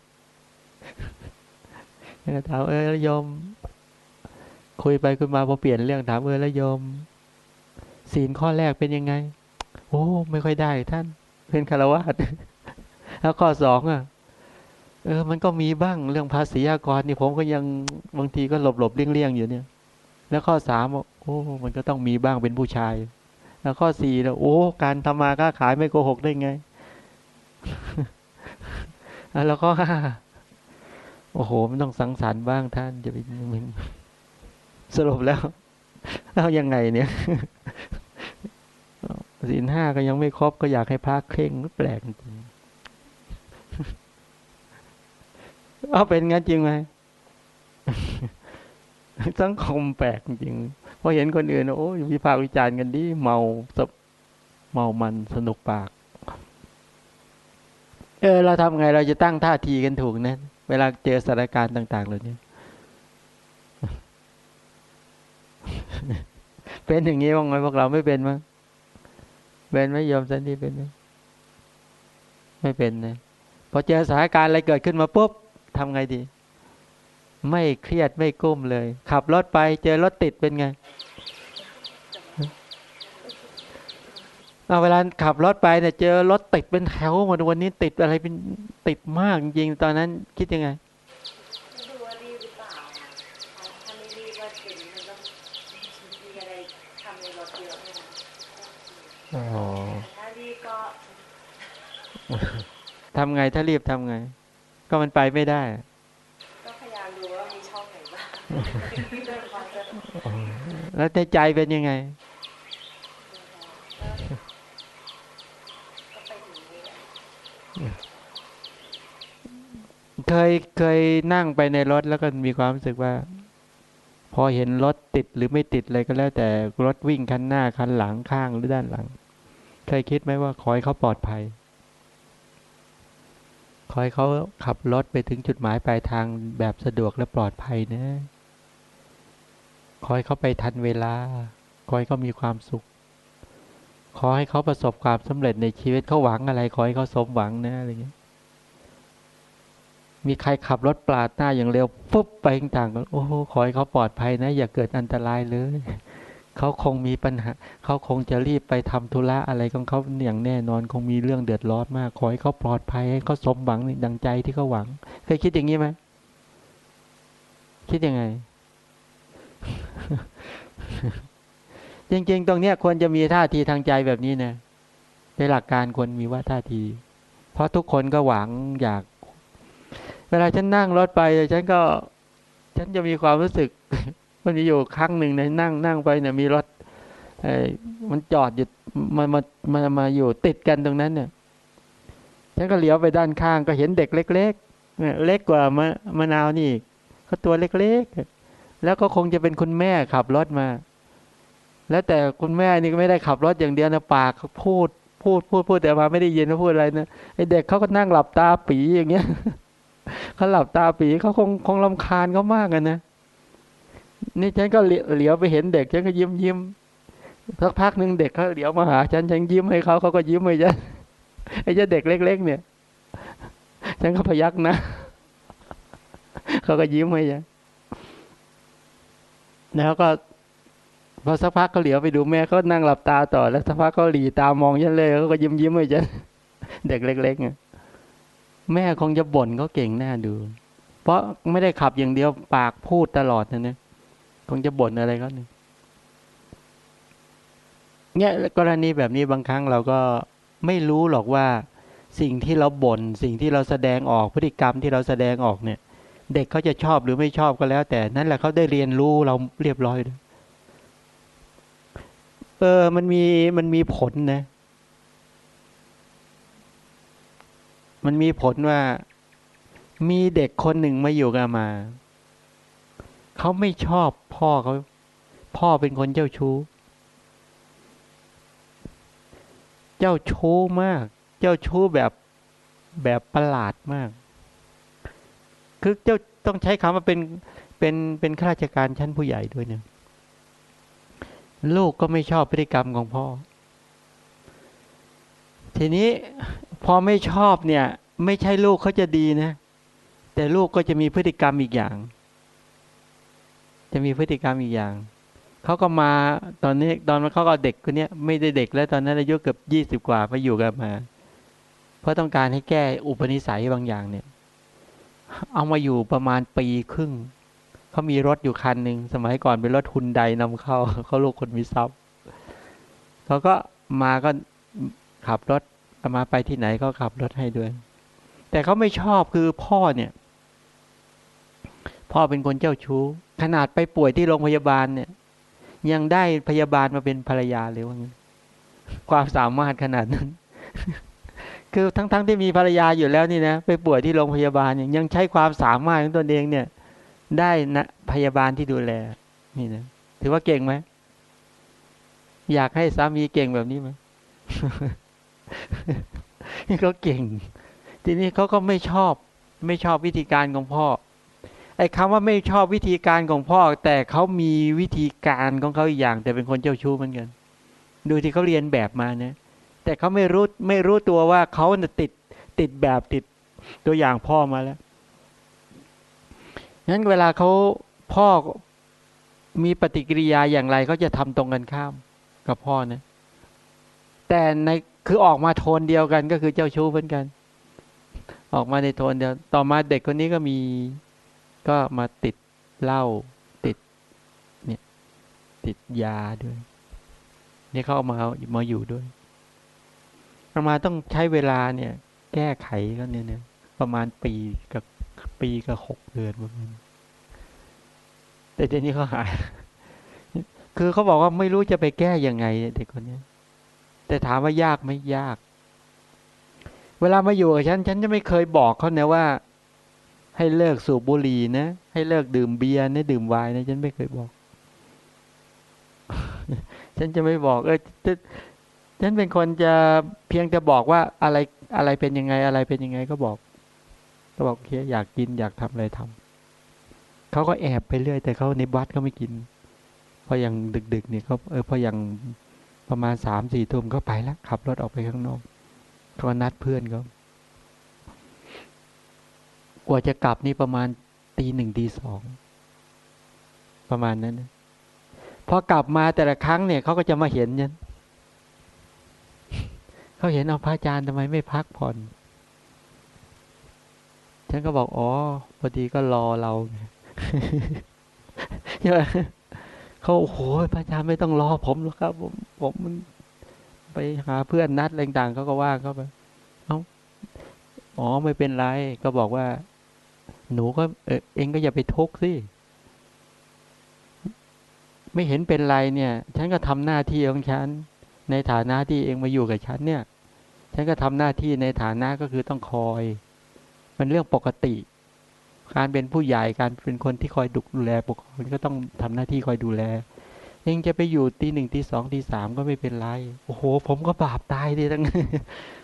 ถามเออแล้วยม คุยไปคุยมาพอเปลี่ยนเรื่องถามเออแล้วยม ศีลข้อแรกเป็นยังไง โอ้ ไม่ค่อยได้ท่าน เป็นคารวะแล้วข้อสองอะ เออ มันก็มีบ้างเรื่องภาษีอากรนี่ผมก็ยังบางทีก็หลบหลบเลี่ยงเลี่ยงอยู่เนี่ย แล้วข้อสามโอ้ มันก็ต้องมีบ้างเป็นผู้ชาย แล้วข้อสี่แล้วโอ้ การทำมาค้าขายไม่โกหกได้ไง แล้วก็ห้าโอ้โห มันต้องสังสรรค์บ้างท่านจะไปสรุปแล้วแล้วยังไงเนี่ยศีลห้าก็ยังไม่ครบก็อยากให้พักเคร่งแปลกจริง เอาเป็นงั้นจริงไหมสังคมแปลกจริงพอเห็นคนอื่นโอ้ยวิพากษ์วิจารณ์กันดีเมาสเมามันสนุกปาก เออ เราทำไงเราจะตั้งท่าทีกันถูกนะเวลาเจอสถานการณ์ต่าง ๆ เหล่านี้เป็นอย่างนี้บ้างไหมพวกเราไม่เป็นมั้งเป็นไหมยอมสันติเป็นไหมไม่เป็นนะพอเจอสถานการณ์อะไรเกิดขึ้นมาปุ๊บ ทำไงดี ไม่เครียดไม่กุ้มเลย ขับรถไปเจอรถติดเป็นไงเอาเวลาขับรถไปเนี่ยเจอรถติดเป็นแถวหมดวันนี้ติดอะไรเป็นติดมากจริงตอนนั้นคิดยังไงถ้าไม่รีบว่าเดี๋ยวนี้มันต้องมีอะไรทำในรถเยอะเลยนะอ๋อแต่ถ้ารีบก็ทำไงถ้ารีบทำไง ก็มันไปไม่ได้ ก็พยายามดูว่ามีช่องไหนบ้างเดินพอจะอ๋อแล้วในใจเป็นยังไงก็ไปถึงนี้แหละเคยเคยนั่งไปในรถแล้วก็มีความรู้สึกว่า พอเห็นรถติดหรือไม่ติดอะไรก็แล้วแต่รถวิ่งคันหน้าคันหลังข้างหรือด้านหลัง เคยคิดไหมว่าขอให้เขาปลอดภัย ขอให้เขาขับรถไปถึงจุดหมายปลายทางแบบสะดวกและปลอดภัยนะขอให้เขาไปทันเวลา ขอให้เขามีความสุข ขอให้เขาประสบความสำเร็จในชีวิตเขาหวังอะไร ขอให้เขาสมหวังนะอะไรเงี้ย มีใครขับรถปาดหน้าอย่างเร็วปุ๊บไปต่างๆก็โอ้โหขอให้เขาปลอดภัยนะ อย่าเกิดอันตรายเลย เขาคงมีปัญหา เขาคงจะรีบไปทำธุระอะไรของเขาอย่างแน่นอนคงมีเรื่องเดือดร้อนมาก ขอให้เขาปลอดภัยให้เขาสมหวังดังใจที่เขาหวัง เคยคิดอย่างนี้ไหมคิดยังไง จริง ๆ ตรงเนี้ยควรจะมีท่าทีทางใจแบบนี้นะในหลักการควรมีว่าท่าที เพราะทุกคนก็หวังอยาก เวลาฉันนั่งรถไปฉันก็ ฉันจะมีความรู้สึก มันมีอยู่ครั้งหนึ่งในนั่งนั่งไปเนี่ยมีรถเอ้มันจอดอยู่มามามามาอยู่ติดกันตรงนั้นเนี่ยฉันก็เลี้ยวไปด้านข้างก็เห็นเด็กเล็กๆเนี่ยเล็กกว่ามะมะนาวนี่กเขาตัวเล็กๆ แล้วก็คงจะเป็นคุณแม่ขับรถมา แล้วแต่คุณแม่นี่ก็ไม่ได้ขับรถอย่างเดียวนะปากพูดพูดพูดพูดแต่มาไม่ได้ยินเขาพูดอะไรนะไอเด็กเขาก็นั่งหลับตาปีอย่างเงี้ยเขาหลับตาปีเขาคงคงลำคาญเขามากกันนะ นี่ฉันก็เหลียวไปเห็นเด็กฉันก็ยิ้มยิ้มสักพักหนึ่งเด็กเขาเหลียวมาหาฉันฉันยิ้มให้เขาเขาก็ยิ้มให้ฉันไอ้เจ้าเด็กเล็ก ๆ เนี่ย ฉันก็พยักนะเขาก็ยิ้มให้ฉันแล้วก็พอสักพักเขาเหลียวไปดูแม่เขานั่งหลับตาต่อ แล้วสักพักเขาหลีตามองฉันเลยเขาก็ยิ้มยิ้มให้ฉันเด็กเล็กๆเนี่ยแม่คงจะบ่นเขาเก่งแน่ดู เพราะไม่ได้ขับอย่างเดียวปากพูดตลอดนะเนี่ย คงจะบ่นอะไรก็เนี่ยเนี่ยกรณีแบบนี้บางครั้งเราก็ไม่รู้หรอกว่าสิ่งที่เราบ่นสิ่งที่เราแสดงออกพฤติกรรมที่เราแสดงออกเนี่ย เด็กเขาจะชอบหรือไม่ชอบก็แล้ว แต่นั่นแหละเขาได้เรียนรู้เราเรียบร้อยเลยเออมันมีมันมีผลนะ มันมีผลว่า มีเด็กคนหนึ่งมาอยู่กับมา เขาไม่ชอบพ่อเขาพ่อเป็นคนเจ้าชู้ เจ้าชู้มาก เจ้าชู้แบบแบบประหลาดมาก คือเจ้าต้องใช้คำว่าเป็นเป็นเป็นข้าราชการชั้นผู้ใหญ่ด้วยเนี่ยลูกก็ไม่ชอบพฤติกรรมของพ่อ ทีนี้พอไม่ชอบเนี่ย ไม่ใช่ลูกเขาจะดีนะ แต่ลูกก็จะมีพฤติกรรมอีกอย่าง จะมีพฤติกรรมอีกอย่าง เขาก็มาตอนนี้ตอนเขาก็เด็กคนนี้ไม่ได้เด็กแล้วตอนนั้นอายุเกือบยี่สิบกว่าไปอยู่กันมา เพราะต้องการให้แก้อุปนิสัยบางอย่างเนี่ย เอามาอยู่ประมาณปีครึ่งเขามีรถอยู่คันหนึ่งสมัยก่อนเป็นรถฮุนไดนำเข้าเขาลูกคนมีทรัพย์เขาก็มาก็ขับรถมาไปที่ไหนก็ขับรถให้ด้วย แต่เขาไม่ชอบคือพ่อเนี่ย พ่อเป็นคนเจ้าชู้ ขนาดไปป่วยที่โรงพยาบาลเนี่ย ยังได้พยาบาลมาเป็นภรรยาเลยว่างั้ความสามารถขนาดนั้น คือทั้งๆทที่มีภรรยาอยู่แล้วนี่นะไปป่วยที่โรงพยาบาลยังใช้ความสามารถของตนเองเนี่ย ได้นะพยาบาลที่ดูแล นี่นะถือว่าเก่งไหมอยากให้สามีเก่งแบบนี้ไหมนี่เขาเก่ง ทีนี้เขาก็ไม่ชอบ ไม่ชอบวิธีการของพ่อ อ้คำว่าไม่ชอบวิธีการของพ่อ แต่เขามีวิธีการของเขาอีกอย่าง แต่เป็นคนเจ้าชู้เหมือนกัน ดูที่เขาเรียนแบบมาเนี่ยแต่เขาไม่รู้ไม่รู้ตัวว่าเขาน่ะติดติดแบบติดตัวอย่างพ่อมาแล้วงั้นเวลาเขาพ่อมีปฏิกิริยาอย่างไรเขาจะทำตรงกันข้ามกับพ่อนะแต่ในคือออกมาโทนเดียวกันก็คือเจ้าชู้เหมือนกัน ออกมาในโทนเดียว ต่อมาเด็กคนนี้ก็มี ก็มาติดเหล้าติดเนี่ยติดยาด้วยนี่เขาเอามามาอยู่ด้วยประมาณต้องใช้เวลาเนี่ย แก้ไขก็เนี่ยเนี่ยประมาณปีกับปีกับหกเดือนประมาณแต่เดี๋ยวนี้เขาหาย คือเขาบอกว่าไม่รู้จะไปแก้ยังไงเด็กคนนี้แต่ถามว่ายากไหมยาก เวลามาอยู่กับฉัน ฉันจะไม่เคยบอกเขานะว่า ให้เลิกสูบบุหรี่นะ ให้เลิกดื่มเบียร์นะดื่มไวน์นะ ฉันไม่เคยบอก ฉันจะไม่บอก เออฉันเป็นคนจะเพียงจะบอกว่าอะไรอะไรเป็นยังไงอะไรเป็นยังไงก็บอก ก็บอกโอเคอยากกินอยากทำอะไรทำเขาก็แอบไปเรื่อย แต่เขาในวัดเขาไม่กิน พออย่างดึก ๆ เนี่ยเขาเออพออย่างประมาณสามสี่ทุ่มเขาไปแล้วขับรถออกไปข้างนอกเขานัดเพื่อนเขา กว่าจะกลับนี่ประมาณตีหนึ่งตีสองประมาณนั้นนะพอกลับมาแต่ละครั้งเนี่ยเขาก็จะมาเห็นยันเขาเห็นเอาพระอาจารย์ทำไมไม่พักผ่อนฉันก็บอกอ๋อพอดีก็รอเราใช่ไหมเขาโอ้โหพระอาจารย์ไม่ต้องรอผมหรอกครับ ผมผมมันไปหาเพื่อนนัดอะไรต่างเขาก็ว่าเขาไปเอ้าอ๋อไม่เป็นไรก็บอกว่า หนูก็เออเองก็อย่าไปทุกข์สิไม่เห็นเป็นไรเนี่ย ฉันก็ทำหน้าที่ของฉัน ในฐานะที่เองมาอยู่กับฉันเนี่ย ฉันก็ทำหน้าที่ในฐานะก็คือต้องคอย มันเรื่องปกติ การเป็นผู้ใหญ่การเป็นคนที่คอยดูแลปกครองก็ต้องทำหน้าที่คอยดูแล เองจะไปอยู่ตีหนึ่งตีสองตีสามก็ไม่เป็นไร โอ้โห ผมก็บาปตายดิทั้ง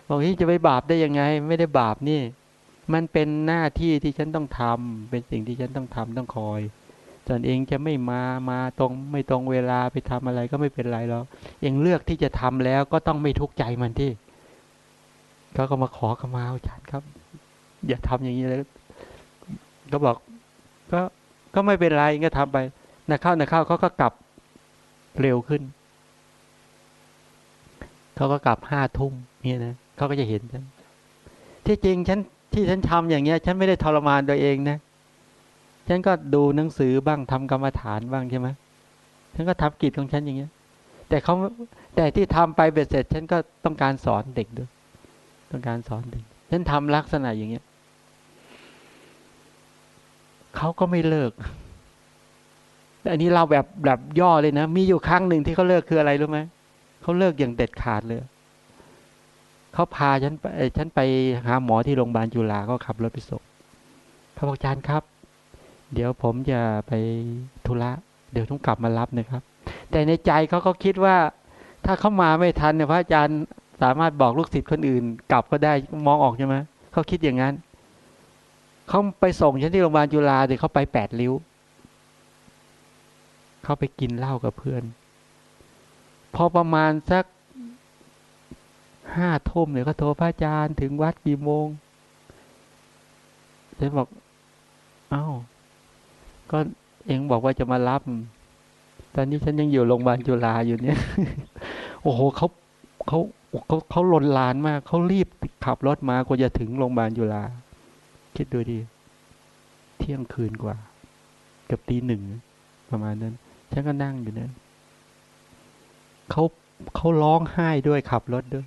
บอกที่จะไปบาปได้ยังไง ไม่ได้บาปนี่ มันเป็นหน้าที่ที่ฉันต้องทำเป็นสิ่งที่ฉันต้องทำต้องคอยส่วนเองจะไม่มามาตรงไม่ตรงเวลาไปทำอะไรก็ไม่เป็นไรหรอกเองเลือกที่จะทำแล้วก็ต้องไม่ทุกข์ใจมันที่เขาก็มาขอขมาอาจารย์ครับ อย่าทำอย่างนี้เลยก็บอก ก็ก็ไม่เป็นไรก็ทำไปนะเข้านะเข้าเขาก็กลับเร็วขึ้นเขาก็กลับห้าทุ่มเนี่ยนะเขาก็จะเห็นฉันที่จริงฉัน ที่ฉันทำอย่างเงี้ย ฉันไม่ได้ทรมานตัวเองนะ ฉันก็ดูหนังสือบ้างทำกรรมฐานบ้างใช่ไหมฉันก็ทำกิจของฉันอย่างเงี้ย แต่เขาแต่ที่ทำไปเบ็ดเสร็จ ฉันก็ต้องการสอนเด็กด้วย ต้องการสอนเด็ก ฉันทำลักษณะอย่างเงี้ยเขาก็ไม่เลิกแต่อันนี้เราแบบแบบย่อเลยนะ มีอยู่ครั้งหนึ่งที่เขาเลิกคืออะไรรู้ไหมเขาเลิกอย่างเด็ดขาดเลย เขาพาฉันไปฉันไปหาหมอที่โรงพยาบาลจุฬาก็ขับรถไปส่งเขาบอกอาจารย์ครับ เดี๋ยวผมจะไปธุระเดี๋ยวต้องกลับมารับนะครับ แต่ในใจเขาก็คิดว่า ถ้าเขามาไม่ทันเนี่ยพระอาจารย์สามารถบอกลูกศิษย์คนอื่น กลับก็ได้มองออกใช่ไหมเขาคิดอย่างนั้นเขาไปส่งฉันที่โรงพยาบาลจุฬาเดี๋ยวเขาไปแปดริ้วเขาไปกินเหล้ากับเพื่อน พอประมาณสัก ห้าทุ่มเนี่ยก็โทรพระอาจารย์ถึงวัดกี่โมงฉันบอก เอ้า ก็เองบอกว่าจะมารับ ตอนนี้ฉันยังอยู่โรงพยาบาลจุฬาอยู่เนี่ย โอ้โหเขาเขาเขาเขาลนลานมาก เขารีบขับรถมากว่าจะถึงโรงพยาบาลจุฬา คิดดูดิ เที่ยงคืนกว่า เกับตีหนึ่งประมาณนั้น ฉันก็นั่งอยู่เนั้นเขาเขาร้องไห้ด้วยขับรถด้วย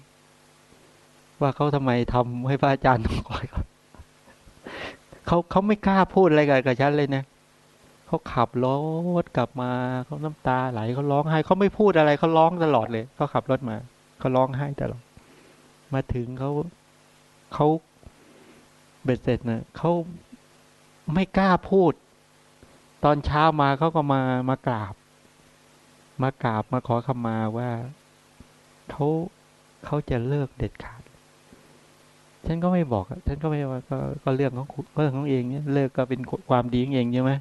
ว่าเขาทำไมทำให้พระอาจารย์ต้องคอยเขาเขาไม่กล้าพูดอะไรกับกับฉันเลยนะเขาขับรถกลับมาเขาน้ำตาไหลเขาร้องไห้เขาไม่พูดอะไรเขาร้องตลอดเลยเขาขับรถมาเขาร้องไห้ตลอดมาถึงเขาเขาเบ็ดเสร็จนะเขาไม่กล้าพูด ตอนเช้ามาเขาก็มามากราบ มากราบมาขอขมาว่าเขาเขาจะเลิกเด็ดขาด ฉันก็ไม่บอกฉันก็ไม่ว่าก็ก็เรื่องของคุณเรื่องของเองเนี่ยเลิกก็เป็นความดีของเองใช่ไหม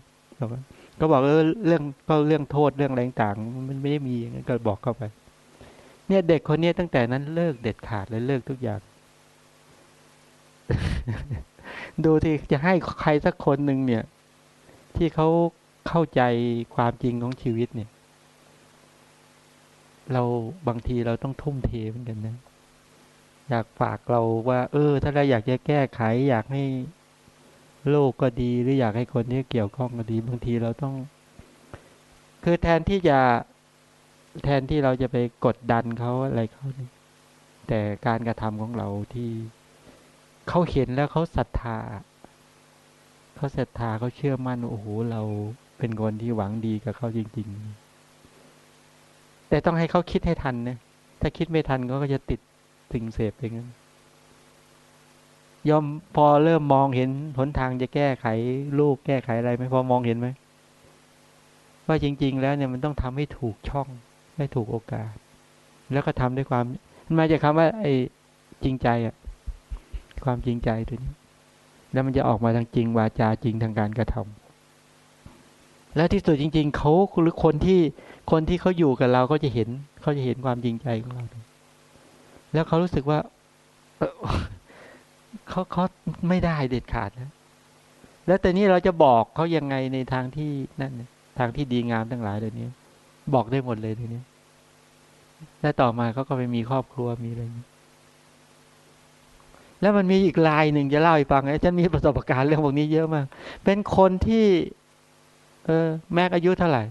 ก็บอกเออเรื่องก็เรื่องโทษเรื่องอะไรต่างๆมันไม่ได้มีอย่างนั้นก็บอกเข้าไป เนี่ยเด็กคนเนี้ยตั้งแต่นั้นเลิกเด็ดขาดเลยเลิกทุกอย่าง ดูที่จะให้ใครสักคนหนึ่งเนี่ย ที่เขาเข้าใจความจริงของชีวิตเนี่ย เราบางทีเราต้องทุ่มเทเหมือนกันนะ อยากฝากเราว่า เออ ถ้าเราอยากจะแก้ไข อยากให้โลกก็ดีหรืออยากให้คนที่เกี่ยวข้องก็ดีบางทีเราต้อง คือแทนที่จะแทนที่เราจะไปกดดันเขาอะไรเขาแต่การกระทำของเราที่เขาเห็นแล้วเขาศรัทธาเขาศรัทธาเขาเชื่อมั่นโอ้โหเราเป็นคนที่หวังดีกับเขาจริง ๆ แต่ต้องให้เขาคิดให้ทันนะถ้าคิดไม่ทันเขาก็จะติด สิ่งเสพไปงั้นยอมพอเริ่มมองเห็นหนทางจะแก้ไขลูกแก้ไขอะไรไหมพอมองเห็นไหมว่าจริง ๆ แล้วเนี่ยมันต้องทำให้ถูกช่องให้ถูกโอกาส แล้วก็ทำด้วยความมันมาจากคำว่า ไอ้จริงใจอะความจริงใจตัวนี้ แล้วมันจะออกมาทางจริงวาจาจริงทางการกระทำแล้วที่สุดจริง ๆเขาหรือคนที่คนที่เขาอยู่กับเราก็จะเห็นเขาจะเห็นความจริงใจของเรา แล้วเขารู้สึกว่าเขาเขาไม่ได้เด็ดขาดนะแล้วแต่นี้เราจะบอกเขายังไงในทางที่นั่นทางที่ดีงามทั้งหลายเดี๋ยวนี้ บอกได้หมดเลยเดี๋ยวนี้และต่อมาเขาก็ไปมีครอบครัวมีอะไรอย่างนี้แล้วมันมีอีกลายหนึ่งจะเล่าให้ฟังนะฉันมีประสบการณ์เรื่องพวกนี้เยอะมาก เป็นคนที่ เออ แม็กอายุเท่าไหร่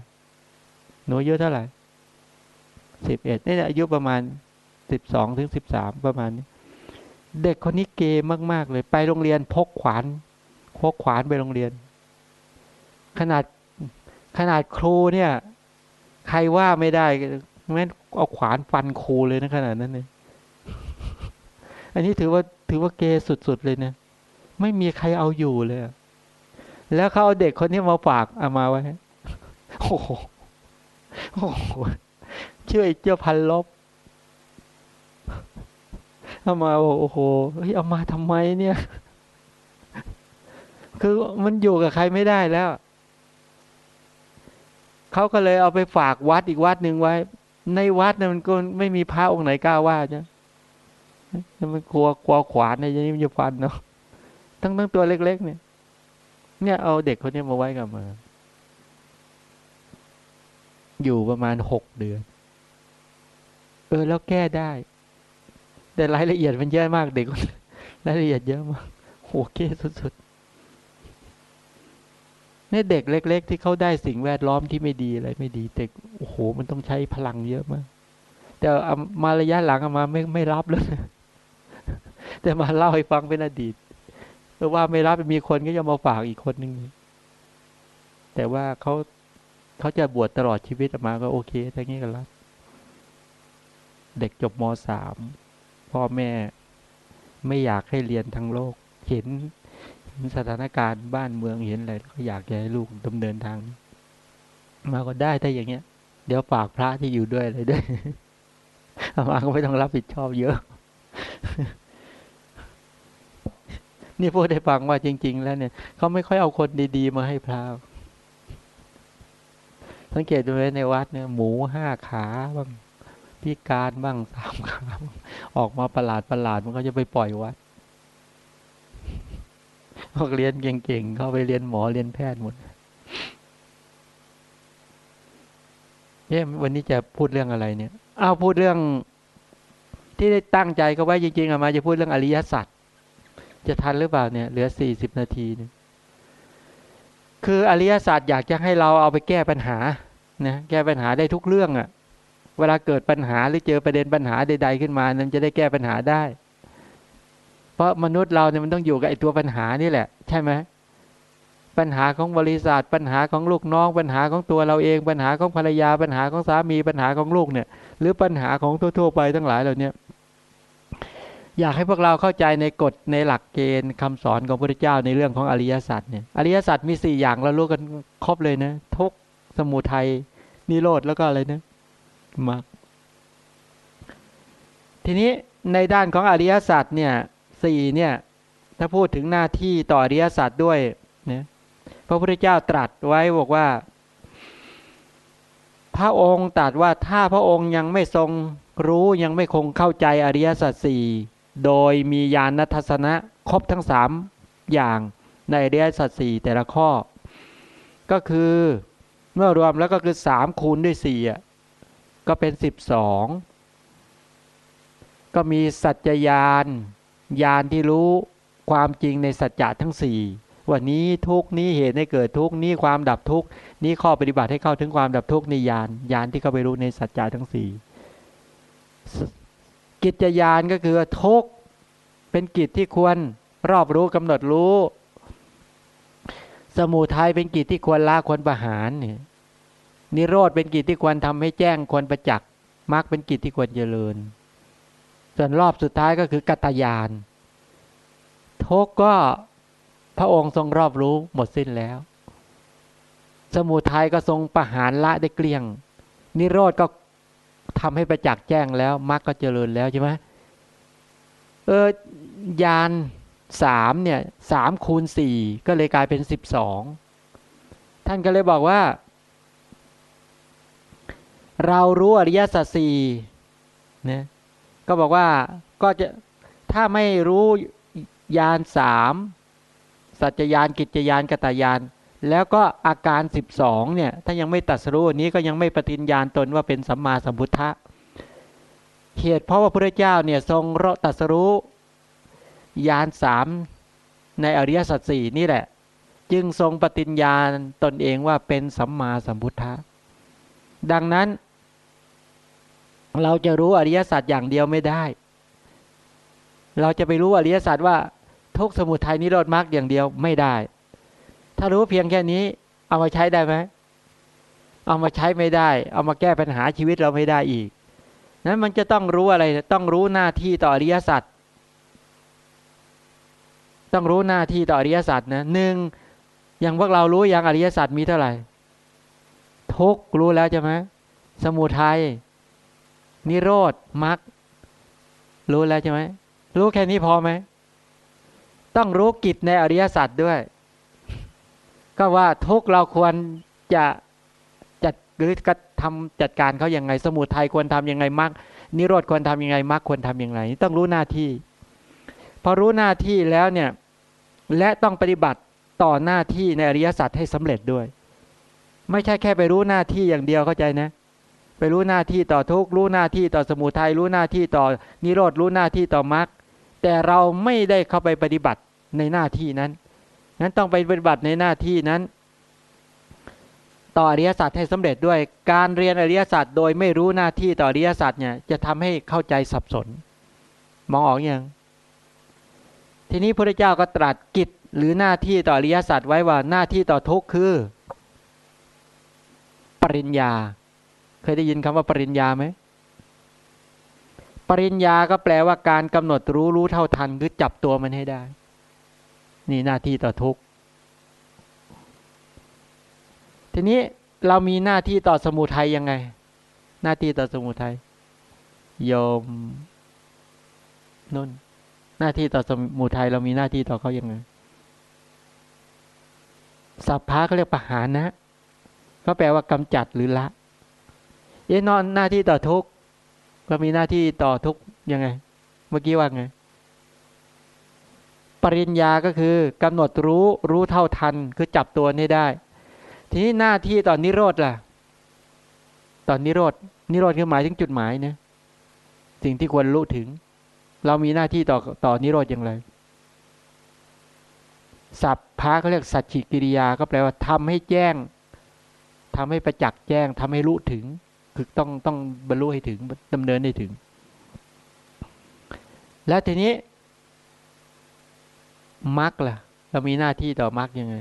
หนูอายุเท่าไหร่สิบเอ็ดนี่อายุประมาณ สิบสองถึงสิบสามประมาณนี้ เด็กคนนี้เกย์มาก ๆ เลย ไปโรงเรียนพกขวานพกขวานไปโรงเรียน ขนาดขนาดครูเนี่ย ใครว่าไม่ได้แม้เอาขวานฟันครูเลยนะขนาดนั้นเนี่ยอันนี้ถือว่าถือว่าเกย์สุดๆเลยเนะไม่มีใครเอาอยู่เลย แล้วเขาเอาเด็กคนนี้มาฝากเอามาไว้ โอ้โห โอ้โห ชื่อไอ้เจ้าพันลบ เอามาบอกโอ้โหเฮ้ยเอามาทำไมเนี่ย คือมันอยู่กับใครไม่ได้แล้ว เขาก็เลยเอาไปฝากวัดอีกวัดหนึ่งไว้ ในวัดเนี่ยมันก็ไม่มีพระองค์ไหนกล้าว่าจ้ะมันกลัวกลัวขวานในยนี้มันจะฟันเนาะทั้งทั้งตัวเล็ก ๆ เนี่ย เนี่ยเอาเด็กคนนี้มาไว้กับมาอยู่ประมาณหกเดือน เออ แล้วแก้ได้ แต่รายละเอียดมันเยอะมากเด็กรายละเอียดเยอะมากโหเก้สุดๆเนี่ยเด็กเล็ก ๆ ที่เขาได้สิ่งแวดล้อมที่ไม่ดีอะไรไม่ดีแต่โอ้โห มันต้องใช้พลังเยอะมาก แต่เอามาระยะหลังเอามาไม่ไม่รับแล้วแต่มาเล่าให้ฟังเป็นอดีตเพราะว่าไม่รับมีคนก็จะมาฝากอีกคนหนึ่งแต่ว่าเขาเขาจะบวชตลอดชีวิตมาก็โอเคทั้งนี้กันรับเด็กจบมสาม พ่อแม่ ไม่อยากให้เรียนทั้งโลกเห็นเห็นสถานการณ์บ้านเมืองเห็นอะไรก็อยากจะให้ลูกดำเนินทาง มาก็ได้ถ้าอย่างเงี้ย เดี๋ยวฝากพระที่อยู่ด้วยอะไรด้วยอามาก็ไม่ต้องรับผิดชอบเยอะ นี่พูดให้ฟังว่าจริง ๆ แล้วเนี่ยเขาไม่ค่อยเอาคนดีๆ มาให้พระสังเกตดูเลยในวัดเนี่ย หมูห้าขาบ้าง พิการบ้างสามขาบ้งออกมาประหลาดประหลาดมันก็จะไปปล่อยวัดพวกเรียนเก่งๆเข้าไปเรียนหมอเรียนแพทย์หมดเอ๊ะวันนี้จะพูดเรื่องอะไรเนี่ยอ้าวพูดเรื่อง ที่ได้ตั้งใจก็ไว้จริงๆอะมา จะพูดเรื่องอริยสัจจะทันหรือเปล่าเนี่ย เหลือสี่สิบนาทีนี่ยคืออริยสัจอยากจะให้เราเอาไปแก้ปัญหานะแก้ปัญหาได้ทุกเรื่องอะ เวลาเกิดปัญหาหรือเจอประเด็นปัญหาใด ๆ ขึ้นมานันจะได้แก้ปัญหาได้ เพราะมนุษย์เราเนี่ยมันต้องอยู่กับไอ้ตัวปัญหานี่แหละ ใช่ไหมปัญหาของบริษัทปัญหาของลูกน้อง ปัญหาของตัวเราเองปัญหาของภรรยาปัญหาของสามีปัญหาของลูกเนี่ย หรือปัญหาของทั่วๆไปทั้งหลายเหล่านี้อยากให้พวกเราเข้าใจในกฎในหลักเกณฑ์คำสอนของพระพุทธเจ้าในเรื่องของอริยสัจเนี่ยอริยสัจมีสี่อย่างเรารู้กันครบเลยนะทุกสมุทัยนิโรธแล้วก็อะไรนะ มรรคทีนี้ในด้านของอริยสัจเนี่ยสี่เนี่ยถ้าพูดถึงหน้าที่ต่ออริยสัจด้วยนะพระพุทธเจ้าตรัสไว้บอกว่า พระองค์ตรัสว่าถ้าพระองค์ยังไม่ทรงรู้ยังไม่คงเข้าใจอริยสัจสี่โดยมีญาณทัศนะครบทั้งสามอย่างในอริยสัจสี่แต่ละข้อ ก็คือเมื่อรวมแล้วก็คือสามคูณด้วยสี่อะ ก็เป็นสิบสองก็มีสัจจญาณญาณที่รู้ความจริงในสัจจะทั้งสี่ว่านี้ทุกนี้เหตุให้เกิดทุกนี้ความดับทุกนี้ข้อปฏิบัติให้เข้าถึงความดับทุกในญาณญาณที่เข้าไปรู้ในสัจจะทั้งสี่กิจญาณก็คือทุกเป็นกิจที่ควรรอบรู้กำหนดรู้ สมุทัยเป็นกิจที่ควรละควรประหารเนี่ย นิโรธเป็นกิจที่ควรทำให้แจ้งควรประจักษ์มรรคเป็นกิจที่ควรเจริญ ส่วนรอบสุดท้ายก็คือกัตยานทุกก็พระองค์ทรงรอบรู้หมดสิ้นแล้ว สมุทัยก็ทรงประหารละได้เกลี้ยง นิโรธก็ทำให้ประจักษ์แจ้งแล้วมรรคก็เจริญแล้วใช่ไหมเออยานสามเนี่ยสามคูณสี่ก็เลยกลายเป็นสิบสองท่านก็เลยบอกว่า เรารู้อริยสัจสี่นะก็บอกว่าก็จะถ้าไม่รู้ยานสามสัจจยานกิจยานกตายาน แล้วก็อาการสิบสองเนี่ยถ้ายังไม่ตัดสรู้นี้ก็ยังไม่ปฏิญญาณตนว่าเป็นสัมมาสัมพุทธะเหตุเพราะว่าพระเจ้าเนี่ยทรงตัดสรู้ยานสามในอริยสัจสี่นี่แหละ จึงทรงปฏิญญาณตนเองว่าเป็นสัมมาสัมพุทธะดังนั้น เราจะรู้อริยสัจอย่างเดียวไม่ได้ เราจะไปรู้อริยสัจว่าทุกสมุทัยนิโรธมรรคอย่างเดียวไม่ได้ ถ้ารู้เพียงแค่นี้ เอามาใช้ได้ไหม เอามาใช้ไม่ได้ เอามาแก้ปัญหาชีวิตเราไม่ได้อีก นั้นมันจะต้องรู้อะไร ต้องรู้หน้าที่ต่ออริยสัจ ต้องรู้หน้าที่ต่ออริยสัจนะหนึ่งอย่างพวกเรารู้อย่างอริยสัจมีเท่าไหร่ ทุกรู้แล้วใช่ไหมสมุทัย นิโรธมรรครู้แล้วใช่ไหมรู้แค่นี้พอไหม ต้องรู้กิจในอริยสัจด้วย ก็ว่าทุกเราควรจะจัดหรือกระทำจัดการเขาอย่างไง สมุทัยควรทำยังไงมรรคนิโรธควรทำยังไงมรรคควรทำอย่างไรต้องรู้หน้าที่ พอรู้หน้าที่แล้วเนี่ย และต้องปฏิบัติต่อหน้าที่ในอริยสัจให้สำเร็จด้วย ไม่ใช่แค่ไปรู้หน้าที่อย่างเดียวเข้าใจนะ ไปรู้หน้าที่ต่อทุกรู้หน้าที่ต่อสมุทัยรู้หน้าที่ต่อนิโรธรู้หน้าที่ต่อมรรคแต่เราไม่ได้เข้าไปปฏิบัติในหน้าที่นั้นนั้นต้องไปปฏิบัติในหน้าที่นั้น ต่ออริยสัจให้สำเร็จด้วยการเรียนอริยสัจโดยไม่รู้หน้าที่ต่ออริยสัจเนี่ยจะทำให้เข้าใจสับสน มองออกอยังทีนี้พระเจ้าก็ตรัสกิจหรือหน้าที่ต่ออริยสัจไว้ว่าหน้าที่ต่อทุกข์คือ ปริญญา เคยได้ยินคำว่าปริญญาไหม ปริญญาก็แปลว่าการกำหนดรู้รู้เท่าทันคือจับตัวมันให้ได้ นี่หน้าที่ต่อทุกข์ทีนี้เรามีหน้าที่ต่อสมุทัยยังไง หน้าที่ต่อสมุทัยโยมนุ่น หน้าที่ต่อสมุทัยเรามีหน้าที่ต่อเขายังไงสัพพะเขาเรียกปหานะก็แปลว่ากำจัดหรือละ เอ๊ะนอนหน้าที่ต่อทุกก็มีหน้าที่ต่อทุกยังไง เมื่อกี้ว่าไง ปริญญาก็คือกำหนดรู้รู้เท่าทันคือจับตัวนี้ได้ ทีนี้หน้าที่ต่อนนิโรธล่ะต่อนนิโรธนิโรธคือหมายถึงจุดหมายนะสิ่งที่ควรรู้ถึง เรามีหน้าที่ต่อต่อนิโรธอย่างไรสัพพะเขาเรียกสัจฉิกิริยาก็แปลว่าทำให้แจ้งทำให้ประจักษ์แจ้งทำให้รู้ถึง คือต้องต้องบรรลุให้ถึงดำเนินให้ถึง แล้วทีนี้มรรคล่ะ เรามีหน้าที่ต่อมรรคยังไง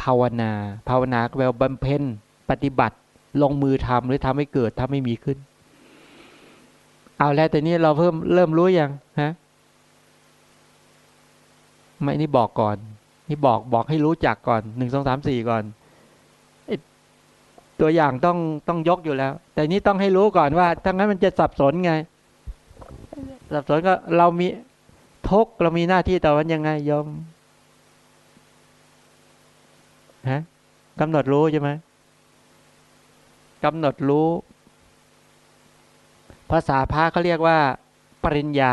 ภาวนา ภาวนาแปลว่าบำเพ็ญปฏิบัติ ลงมือทำหรือทำให้เกิดทำให้มีขึ้น เอาแล้วแต่นี้เราเพิ่มเริ่มรู้ยังฮะไม่นี่บอกก่อน นี่บอกบอกให้รู้จักก่อนหนึ่งสองสามสี่ก่อน ตัวอย่างต้องต้องยกอยู่แล้ว แต่นี้ต้องให้รู้ก่อนว่าทั้งนั้นมันจะสับสนไง สับสนก็เรามีทุกเรามีหน้าที่ต่อมันยังไงยมฮะกำหนดรู้ใช่ไหมกำหนดรู้ ภาษาพระเขาเรียกว่า ปริญญา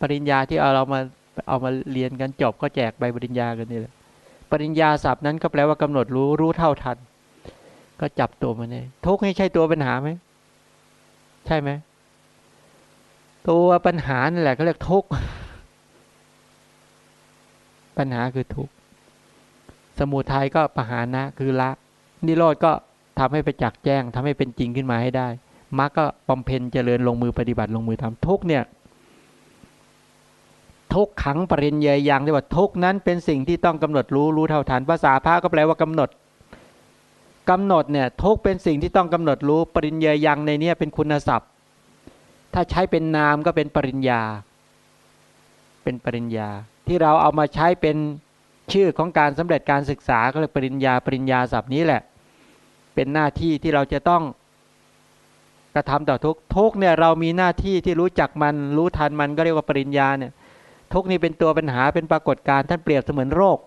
ปริญญาที่เอาเรามาเอามาเรียนกันจบก็แจกใบปริญญากันนี่แหละปริญญาศัพท์นั้นก็แปลว่ากำหนดรู้รู้เท่าทัน ก็จับตัวมันเองทุกข์ให้ใช่ตัวปัญหาไหมใช่ไหมตัวปัญหานั่นแหละเขาเรียกทุกข์ปัญหาคือทุกข์สมุทัยก็ปหานะคือละ นิโรธก็ทำให้ไปจักแจ้งทำให้เป็นจริงขึ้นมาให้ได้มรรคก็บำเพ็ญเจริญลงมือปฏิบัติลงมือทำทุกข์เนี่ย ทุกขังปริญเยยังที่ว่าทุกนั้นเป็นสิ่งที่ต้องกำหนดรู้รู้เท่าทันภาษาพระก็แปลว่ากำหนด กำหนดเนี่ยทุกเป็นสิ่งที่ต้องกำหนดรู้ปริญเยยังในเนี้เป็นคุณศัพท์ ถ้าใช้เป็นนามก็เป็นปริญญา เป็นปริญญา ที่เราเอามาใช้เป็นชื่อของการสำเร็จการศึกษาก็เลยปริญญาปริญญาศัพท์นี้แหละ เป็นหน้าที่ที่เราจะต้องกระทำต่อทุกทุกเนี่ยเรามีหน้าที่ที่รู้จักมันรู้ทันมันก็เรียกว่าปริญญาเนี่ยทุกนี่เป็นตัวปัญหาเป็นปรากฏการณ์ท่านเปรียบเสมือนโรค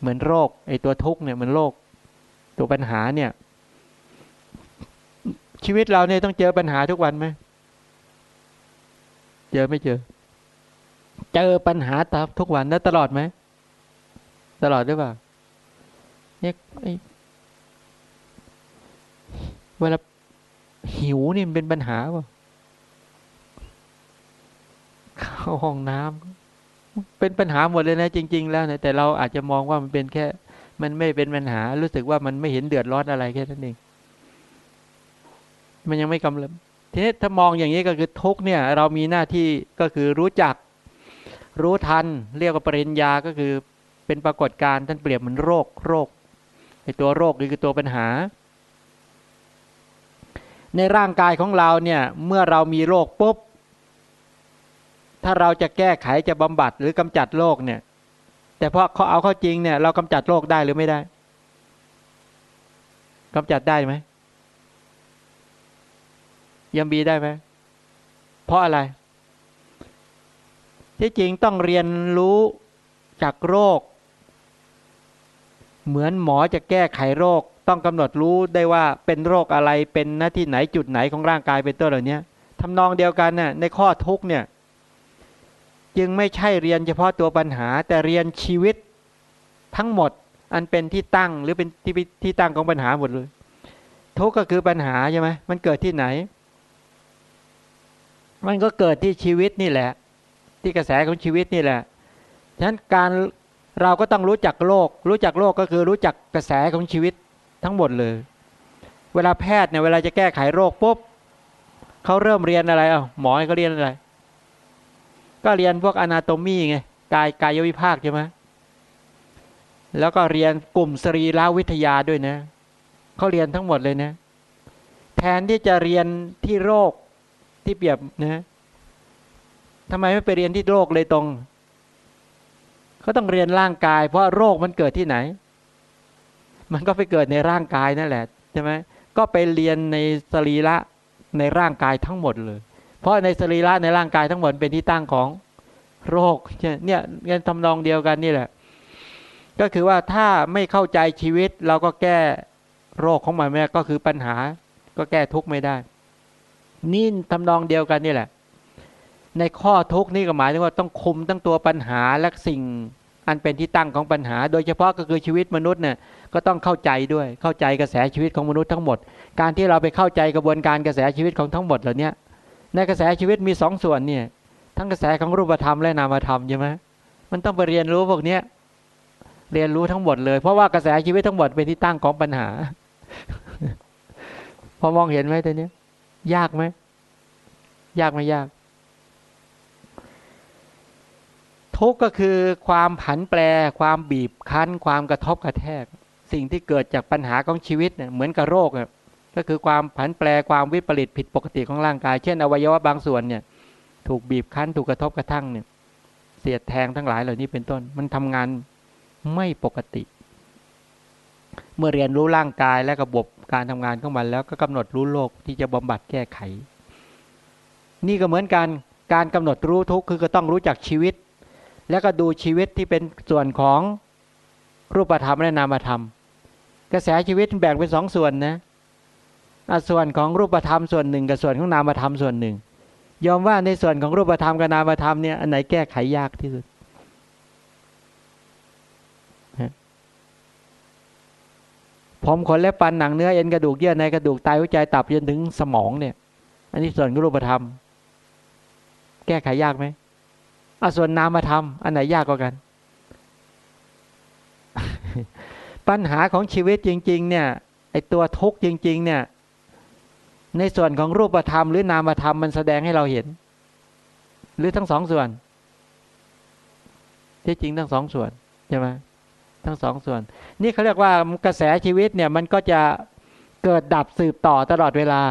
เหมือนโรคไอตัวทุกเนี่ยเหมือนโรค ตัวปัญหาเนี่ย ชีวิตเราเนี่ยต้องเจอปัญหาทุกวันไหมเจอไม่เจอ เจอปัญหาตามทุกวันนะตลอดไหมตลอดหรือเปล่าเนี่ยเวลาหิวนี่มันเป็นปัญหาเปล่าเข้าห้องน้ำเป็นปัญหาหมดเลยนะจริง ๆ แล้วนะแต่เราอาจจะมองว่ามันเป็นแค่ มันไม่เป็นปัญหา รู้สึกว่ามันไม่เห็นเดือดร้อนอะไรแค่นั้นเอง มันยังไม่กำลังทีนี้ถ้ามองอย่างนี้ก็คือทุกเนี่ย เรามีหน้าที่ก็คือรู้จัก รู้ทัน เรียกว่าปริญญาก็คือเป็นปรากฏการณ์ท่านเปรียบเหมือนโรคโรคไอตัวโรคนี่คือตัวปัญหา ในร่างกายของเราเนี่ย เมื่อเรามีโรคปุ๊บถ้าเราจะแก้ไขจะบำบัดหรือกำจัดโรคเนี่ย แต่พอเขาเอาเข้าจริงเนี่ย เรากำจัดโรคได้หรือไม่ได้กำจัดได้ไหมยังบีได้ไหมเพราะอะไร ที่จริงต้องเรียนรู้จากโรค เหมือนหมอจะแก้ไขโรค ต้องกำหนดรู้ได้ว่าเป็นโรคอะไรเป็นหน้าที่ไหนจุดไหนของร่างกายเป็นต้นเหล่านี้ทำนองเดียวกันน่ะในข้อทุกเนี่ย จึงไม่ใช่เรียนเฉพาะตัวปัญหา แต่เรียนชีวิตทั้งหมดอันเป็นที่ตั้งหรือเป็นที่ที่ตั้งของปัญหาหมดเลย ทุกก็คือปัญหาใช่ไหมมันเกิดที่ไหน มันก็เกิดที่ชีวิตนี่แหละ ที่กระแสของชีวิตนี่แหละฉะนั้นการเราก็ต้องรู้จักโลก รู้จักโลกก็คือรู้จักกระแสของชีวิตทั้งหมดเลย เวลาแพทย์เนี่ยเวลาจะแก้ไขโรคปุ๊บเขาเริ่มเรียนอะไรอะหมอเขาเรียนอะไร ก็เรียนพวกอนาโตมีไงกายกายวิภาคใช่ไหมแล้วก็เรียนกลุ่มสรีรวิทยาด้วยนะเขาเรียนทั้งหมดเลยนะ แทนที่จะเรียนที่โรคที่เปรียบนะทำไมไม่ไปเรียนที่โรคเลยตรงเขาต้องเรียนร่างกาย เพราะโรคมันเกิดที่ไหน มันก็ไปเกิดในร่างกายนั่นแหละใช่ไหมก็ไปเรียนในสรีระในร่างกายทั้งหมดเลย เพราะในสรีระในร่างกายทั้งหมดเป็นที่ตั้งของโรคเนี่ยเงินทำนองเดียวกันนี่แหละ ก็คือว่าถ้าไม่เข้าใจชีวิตเราก็แก้โรคของมันไม่ก็คือปัญหา ก็แก้ทุกข์ไม่ได้ นี่ทำนองเดียวกันนี่แหละ ในข้อทุกข์นี่ก็หมายถึงว่าต้องคุมตั้งตัวปัญหาและสิ่งอันเป็นที่ตั้งของปัญหา โดยเฉพาะก็คือชีวิตมนุษย์เนี่ยก็ต้องเข้าใจด้วยเข้าใจกระแสชีวิตของมนุษย์ทั้งหมด การที่เราไปเข้าใจกระบวนการกระแสชีวิตของทั้งหมดเหล่านี้ ในกระแสชีวิตมีสองส่วนเนี่ย ทั้งกระแสของรูปธรรมและนามธรรมใช่ไหมมันต้องไปเรียนรู้พวกเนี้ยเรียนรู้ทั้งหมดเลย เพราะว่ากระแสชีวิตทั้งหมดเป็นที่ตั้งของปัญหา พอมองเห็นไหมตัวเนี้ย ยากไหมยากไม่ยาก ทุกก็คือความผันแปร ความบีบคั้น ความกระทบกระแทก สิ่งที่เกิดจากปัญหาของชีวิตเนี่ยเหมือนกับโรคอะ ก็คือความผันแปรความวิปริตผิดปกติของร่างกาย เช่นอวัยวะบางส่วนเนี่ย ถูกบีบคั้นถูกกระทบกระทั่งเนี่ย เสียดแทงทั้งหลายเหล่านี้เป็นต้น มันทำงานไม่ปกติ เมื่อเรียนรู้ร่างกายและระบบการทำงานของมันแล้วก็กำหนดรู้โลกที่จะบำบัดแก้ไข นี่ก็เหมือนกันการกำหนดรู้ทุกข์คือก็ต้องรู้จักชีวิต แล้วก็ดูชีวิตที่เป็นส่วนของรูปธรรมและนามธรรม กระแสชีวิตแบ่งเป็นสองส่วนนะ ส่วนของรูปธรรมส่วนหนึ่ง กับส่วนของนามธรรมส่วนหนึ่ง ยอมว่าในส่วนของรูปธรรมกับนามธรรมเนี่ยอันไหนแก้ไขยากที่สุดผมขนและปันหนังเนื้อเอ็นกระดูกเยื่อในกระดูกไตหัวใจตับจนถึงสมองเนี่ย อันนี้ส่วนของรูปธรรม แก้ไขยากไหมเอาส่วนนามธรรมอันไหนยากกว่ากัน ปัญหาของชีวิตจริง ๆ เนี่ยไอตัวทุกข์จริง ๆ เนี่ย ในส่วนของรูปธรรมหรือนามธรรมมันแสดงให้เราเห็น หรือทั้งสองส่วนที่จริงทั้งสองส่วนใช่ไหมทั้งสองส่วน นี่เขาเรียกว่ากระแสชีวิตเนี่ยมันก็จะเกิดดับสืบต่อตลอดเวลา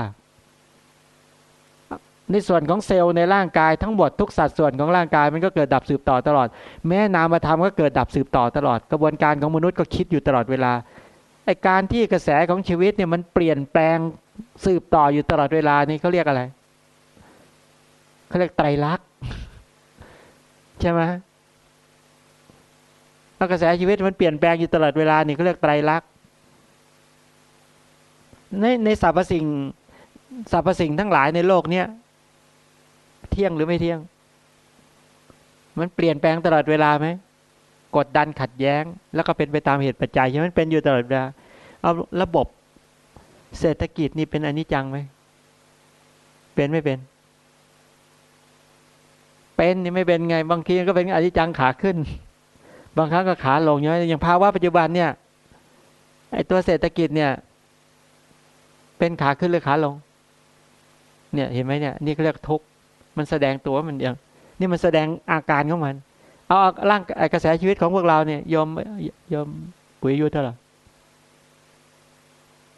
ในส่วนของเซลล์ในร่างกายทั้งหมดทุกสัดส่วนของร่างกายมันก็เกิดดับสืบต่อตลอด แม้นามธรรมก็เกิดดับสืบต่อตลอด กระบวนการของมนุษย์ก็คิดอยู่ตลอดเวลาไอการที่กระแสของชีวิตเนี่ยมันเปลี่ยนแปลง สืบต่ออยู่ตลอดเวลานี่เขาเรียกอะไรเขาเรียกไตรลักษณ์ใช่ไหมแล้วกระแสชีวิตมันเปลี่ยนแปลงอยู่ตลอดเวลานี่เขาเรียกไตรลักษณ์ในในสรรพสิ่งสรรพสิ่งทั้งหลายในโลกเนี้ยเที่ยงหรือไม่เที่ยง มันเปลี่ยนแปลงตลอดเวลาไหมกดดันขัดแย้ง แล้วก็เป็นไปตามเหตุปัจจัยใช่ไหมเป็นอยู่ตลอดเวลาเอาระบบ เศรษฐกิจนี่เป็นอนิจจังไหม เป็นไม่เป็น เป็นนี่ไม่เป็นไง บางทีก็เป็นอนิจจังขาขึ้น บางครั้งก็ขาลงอย่างภาวะปัจจุบันเนี่ย ไอตัวเศรษฐกิจเนี่ย เป็นขาขึ้นหรือขาลง เนี่ยเห็นไหมเนี่ย นี่เขาเรียกทุกข์ มันแสดงตัวมันอย่างนี่มันแสดงอาการของมัน เอาร่างกระแสชีวิตของพวกเราเนี่ยยอมยอมปุ๋ยอายุเท่าไหร่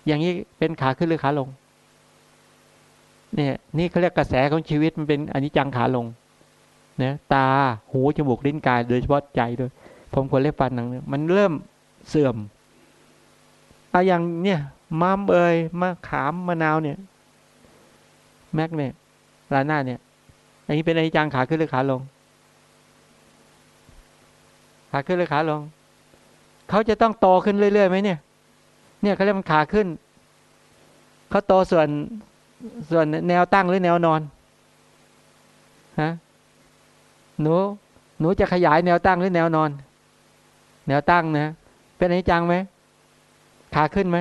อย่างนี้เป็นขาขึ้นหรือขาลง เนี่ย นี่เขาเรียกกระแสของชีวิตมันเป็นอนิจจังขาลงนะตาหูจมูกลิ้นกาย โดยเฉพาะใจด้วย ผมควรเล็บฟันหนังมันเริ่มเสื่อมอาอย่างเนี่ยมัมเอยมะขามมะนาวเนี่ย แม็กเนี่ยลาหน้าเนี่ย อันนี้เป็นอนิจจังขาขึ้นหรือขาลง ขาขึ้นหรือขาลง เขาจะต้องโตขึ้นเรื่อยๆไหมเนี่ย เนี่ยเขาเรียกมันขาขึ้นเขาโตส่วนส่วนแนวตั้งหรือแนวนอนฮะหนูหนูจะขยายแนวตั้งหรือแนวนอน แนวตั้งนะเป็นอนิจจังไหมขาขึ้นไหม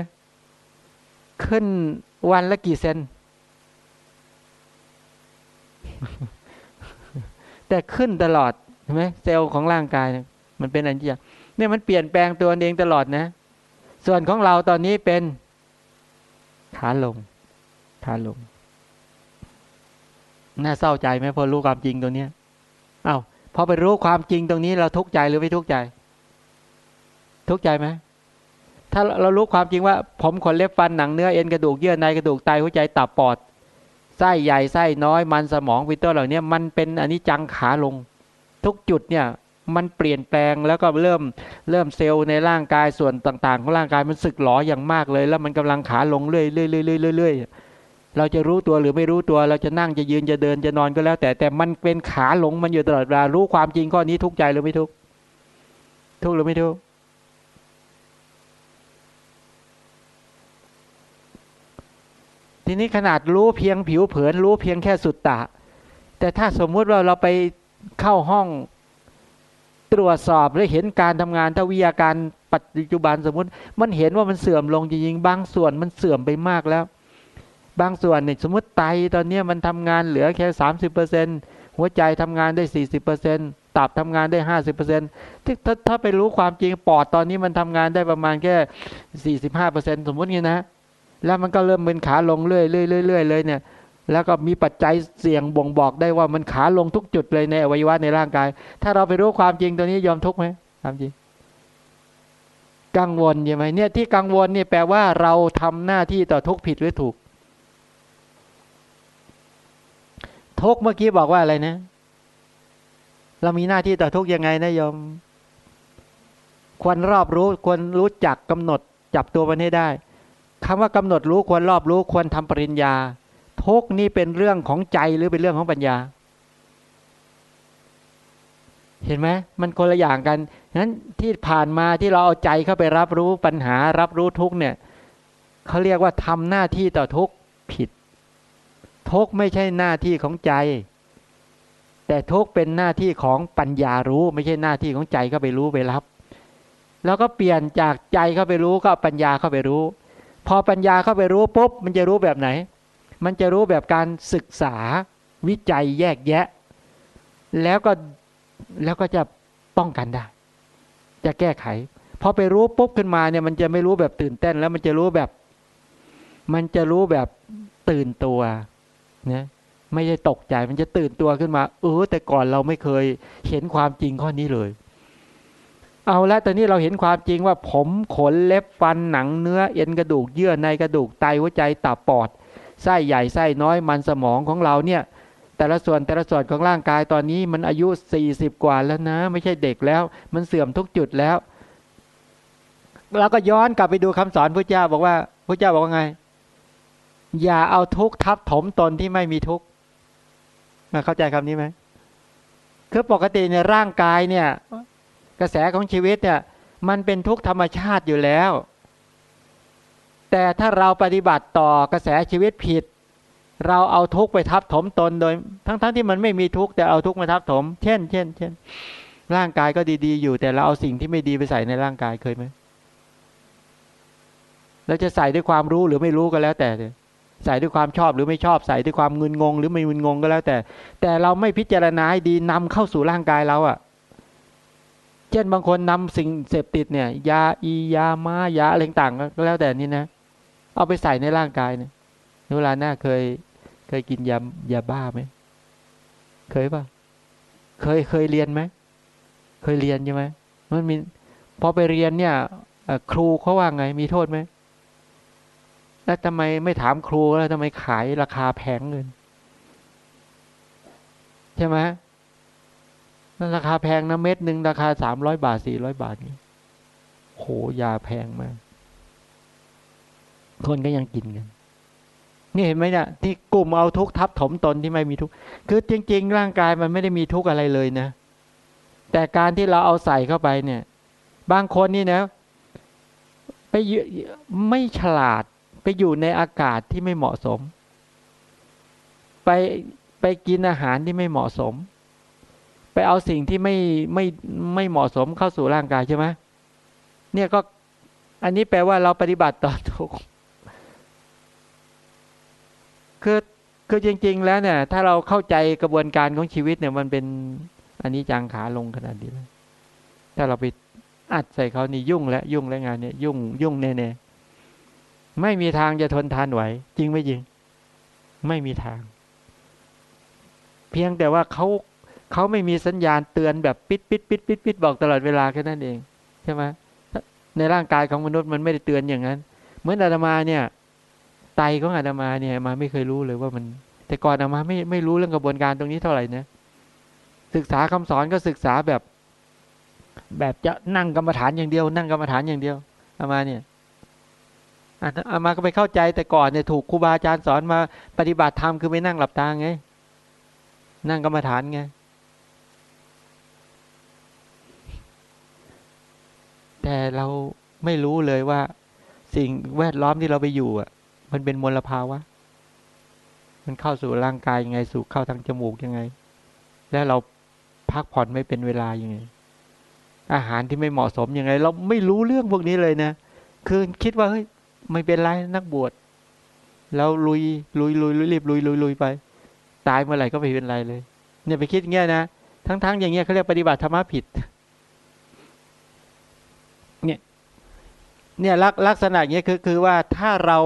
ขึ้นวันละกี่เซนแต่ขึ้นตลอดใช่ไหมเซลล์ของร่างกาย มันเป็นอันที่เนี่ยมันเปลี่ยนแปลงตัวเองตลอดนะ ส่วนของเราตอนนี้เป็นขาลงขาลง น่าเศร้าใจไหมพอรู้ความจริงตรงนี้เอา้าพอไปรู้ความจริงตรงนี้ เราทุกข์ใจหรือไม่ทุกข์ใจ ทุกข์ใจไหมถ้าเรารู้ความจริงว่า ผมขนเล็บฟันหนังเนื้อเอ็นกระดูกเยื่อในกระดูกไตหัวใจตับปอดไส้ใหญ่ไส้น้อยมันสมองวิตเตอร์เหล่านี้มันเป็นอันิจจังขาลง ทุกจุดเนี่ย มันเปลี่ยนแปลงแล้วก็เริ่มเริ่มเซลล์ในร่างกายส่วนต่าง ๆ ของร่างกายมันสึกหลออย่างมากเลย แล้วมันกำลังขาลงเรื่อยๆเรื่อยๆเรื่อยๆเราจะรู้ตัวหรือไม่รู้ตัวเราจะนั่งจะยืนจะเดินจะนอนก็แล้ว แต่แต่มันเป็นขาลงมันอยู่ตลอดเวลารู้ความจริงข้อนี้ทุกใจหรือไม่ทุกทุกหรือไม่ทุกทีนี้ขนาดรู้เพียงผิวเผินรู้เพียงแค่สุดตะ แต่ถ้าสมมุติว่าเราไปเข้าห้อง ตรวจสอบและเห็นการทำงานทวิยาการปัจจุบันสมมติ มันเห็นว่ามันเสื่อมลงจริงๆบางส่วนมันเสื่อมไปมากแล้ว บางส่วนเนี่ยสมมติไตตอนนี้มันทำงานเหลือแค่สามสิบเปอร์เซ็นหัวใจทำงานได้สี่สิบเปอร์เซ็นตับทำงานได้ห้าสิบเปอร์เซ็นถ้าถ้าไปรู้ความจริงปอดตอนนี้มันทำงานได้ประมาณแค่สี่สิบห้าเปอร์เซ็นสมมติงี้นะแล้วมันก็เริ่มเป็นขาลงเรื่อยเรื่อยเรื่อยเลยเนี่ย แล้วก็มีปัจจัยเสี่ยงบ่งบอกได้ว่ามันขาลงทุกจุดเลยในอวัยวะในร่างกาย ถ้าเราไปรู้ความจริงตัวนี้ยอมทุกไหมความจริง กังวลใช่ไหมเนี่ยที่กังวลเนี่ยแปลว่าเราทำหน้าที่ต่อทุกผิดหรือถูก ทุกเมื่อกี้บอกว่าอะไรนะ เรามีหน้าที่ต่อทุกยังไงนะยอม ควรรอบรู้ควรรู้จักกำหนดจับตัวมันให้ได้คำว่ากำหนดรู้ควรรอบรู้ควรทำปริญญา ทุกนี่เป็นเรื่องของใจหรือเป็นเรื่องของปัญญา เห็นไหมมันคนละอย่างกันนั้นที่ผ่านมาที่เราเอาใจเข้าไปรับรู้ปัญหารับรู้ทุกเนี่ยเขาเรียกว่าทำหน้าที่ต่อทุกผิด ทุกไม่ใช่หน้าที่ของใจ แต่ทุกเป็นหน้าที่ของปัญญารู้ ไม่ใช่หน้าที่ของใจเข้าไปรู้ไปรับ แล้วก็เปลี่ยนจากใจเข้าไปรู้ก็ปัญญาเข้าไปรู้ พอปัญญาเข้าไปรู้ปุ๊บมันจะรู้แบบไหน มันจะรู้แบบการศึกษาวิจัยแยกแยะ แล้วก็แล้วก็จะป้องกันได้ จะแก้ไขพอไปรู้ปุ๊บขึ้นมาเนี่ยมันจะไม่รู้แบบตื่นเต้นแล้วมันจะรู้แบบ มันจะรู้แบบตื่นตัวนะไม่ใช่ตกใจมันจะตื่นตัวขึ้นมา เออแต่ก่อนเราไม่เคยเห็นความจริงข้อนี้เลย เอาละตอนนี้เราเห็นความจริงว่าผมขนเล็บฟันหนังเนื้อเอ็นกระดูกเยื่อในกระดูกไตหัวใจตับปอด ไส้ใหญ่ไส้น้อยมันสมองของเราเนี่ยแต่ละส่วนแต่ละส่วนของร่างกายตอนนี้มันอายุสี่สิบกว่าแล้วนะ ไม่ใช่เด็กแล้ว มันเสื่อมทุกจุดแล้วเราก็ย้อนกลับไปดูคำสอนพระเจ้าบอกว่าพระเจ้าบอกว่าไง อย่าเอาทุกทับถมตนที่ไม่มีทุกมาเข้าใจคำนี้ไหมคือปกติเนี่ยร่างกายเนี่ย กระแสของชีวิตเนี่ย มันเป็นทุกธรรมชาติอยู่แล้ว แต่ถ้าเราปฏิบัติต่อกระแสชีวิตผิด เราเอาทุกข์ไปทับถมตนโดย ทั้งๆทที่มันไม่มีทุกข์แต่เอาทุกข์มาทับถม เช่น เช่น เช่น ร่างกายก็ดีๆ อยู่ แต่เราเอาสิ่งที่ไม่ดีไปใส่ในร่างกายเคยไหมเราจะใส่ด้วยความรู้หรือไม่รู้ก็แล้ว แต่ใส่ด้วยความชอบหรือไม่ชอบใส่ด้วยความงุนงง หรือไม่งุนงงก็แล้วแต่ แต่เราไม่พิจารณาให้ดีนำเข้าสู่ร่างกายเราอะ่ะ เช่นบางคนนำสิ่งเสพติดเนี่ย ยาอียามายาอะไรต่างก็แล้วแต่นี่นะ เอาไปใส่ในร่างกายเนี่ยเวลาหน้าเคย เคยกินยายาบ้าไหมเคยปะเคยเคยเรียนไหมเคยเรียนใช่ไหมมันมีพอไปเรียนเนี่ยครูเขาว่าไง มีโทษไหมแล้วทำไมไม่ถามครูแล้วทำไมขายราคาแพงเงินใช่ไหมราคาแพงนะเม็ดหนึ่งราคาสามร้อยบาทสี่ร้อยบาทนี่โหยาแพงมาก คนก็ยังกินกันนี่เห็นไหมเนี่ยที่กลุ่มเอาทุกทับถมตนที่ไม่มีทุกคือจริง ๆ ร่างกายมันไม่ได้มีทุกอะไรเลยนะ แต่การที่เราเอาใส่เข้าไปเนี่ย บางคนนี่นะ ไปไม่ฉลาดไปอยู่ในอากาศที่ไม่เหมาะสม ไปไปกินอาหารที่ไม่เหมาะสม ไปเอาสิ่งที่ไม่ไม่ไม่เหมาะสมเข้าสู่ร่างกายใช่ไหมเนี่ยก็อันนี้แปลว่าเราปฏิบัติต่อทุก คือคือจริง ๆ แล้วเนี่ย ถ้าเราเข้าใจกระบวนการของชีวิตเนี่ย มันเป็นอันนี้จางขาลงขนาดนี้แล้วถ้าเราไปอัดใส่เขานี่ยุ่งและยุ่งและงานเนี่ยยุ่งยุ่งแน่ๆไม่มีทางจะทนทานไหวจริงไม่จริง ไม่มีทาง เพียงแต่ว่าเขาเขาไม่มีสัญญาณเตือนแบบปิดปิดปิดปิดปิดบอกตลอดเวลาแค่นั้นเองใช่ไหมในร่างกายของมนุษย์มันไม่ได้เตือนอย่างนั้น เหมือนอาตมาเนี่ย ไตของอาตมาเนี่ยมาไม่เคยรู้เลยว่ามัน แต่ก่อนอาตมาไม่ไม่รู้เรื่องกระบวนการตรงนี้เท่าไหร่นะศึกษาคำสอนก็ศึกษาแบบ แบบจะนั่งกรรมฐานอย่างเดียว นั่งกรรมฐานอย่างเดียวอามาเนี่ยอามาก็ไปเข้าใจแต่ก่อนเนี่ยถูกครูบาอาจารย์สอนมาปฏิบัติธรรมคือไปนั่งหลับตาไง นั่งกรรมฐานไงแต่เราไม่รู้เลยว่า สิ่งแวดล้อมที่เราไปอยู่อะ มันเป็นมลภาวะ มันเข้าสู่ร่างกายยังไง สู่เข้าทางจมูกยังไง แล้วเราพักผ่อนไม่เป็นเวลายังไง อาหารที่ไม่เหมาะสมยังไง เราไม่รู้เรื่องพวกนี้เลยนะ คือคิดว่าเฮ้ยไม่เป็นไรนักบวชแล้วลุยลุยลุยลุยรีบลุยลุยลุยไป ตายเมื่อไหร่ก็ไม่เป็นไรเลย เนี่ยไปคิดเงี้ยนะทั้งๆอย่างเงี้ยเขาเรียกปฏิบัติธรรมะผิด เนี่ย เนี่ยลักษณะเงี้ยคือคือว่าถ้าเรา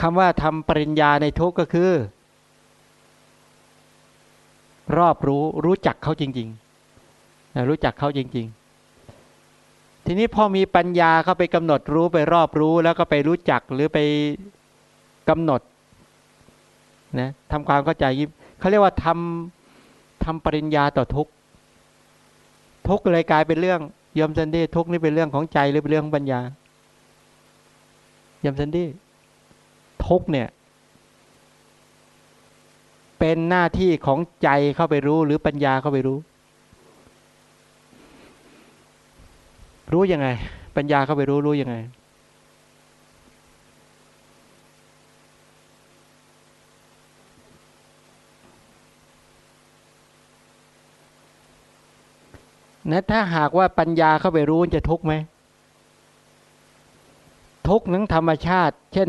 คำว่าทำปริญญาในทุกก็คือ รอบรู้รู้จักเขาจริงๆรู้จักเขาจริง ๆ ทีนี้พอมีปัญญาเข้าไปกำหนดรู้ไปรอบรู้แล้วก็ไปรู้จักหรือไปกำหนดนะทำความเข้าใจยิบเขาเรียกว่าทำทำปริญญาต่อทุกทุกเลยกลายเป็นเรื่องยมสันดีทุกนี่เป็นเรื่องของใจหรือเป็นเรื่องของปัญญายมสันดี ทุกเนี่ย เป็นหน้าที่ของใจเข้าไปรู้หรือปัญญาเข้าไปรู้ รู้ยังไง ปัญญาเข้าไปรู้รู้ยังไง นะถ้าหากว่าปัญญาเข้าไปรู้จะทุกข์ไหมทุกข์นั้งธรรมชาติ เช่น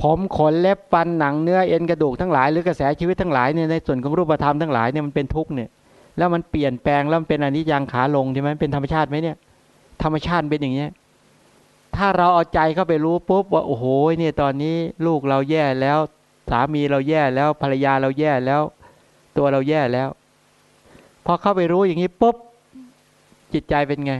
ผมขนเล็บฟันหนังเนื้อเอ็นกระดูกทั้งหลายหรือกระแสชีวิตทั้งหลายเนี่ยในส่วนของรูปธรรมทั้งหลายเนี่ยมันเป็นทุกข์เนี่ยแล้วมันเปลี่ยนแปลงแล้วมันเป็นอนิจจังขาลงใช่ไหมเป็นธรรมชาติไหมเนี่ย ธรรมชาติเป็นอย่างเนี้ยถ้าเราเอาใจเข้าไปรู้ปุ๊บว่าโอ้โหเนี่ยตอนนี้ลูกเราแย่แล้ว สามีเราแย่แล้วภรรยาเราแย่แล้ว ตัวเราแย่แล้ว พอเข้าไปรู้อย่างนี้ปุ๊บจิตใจเป็นไง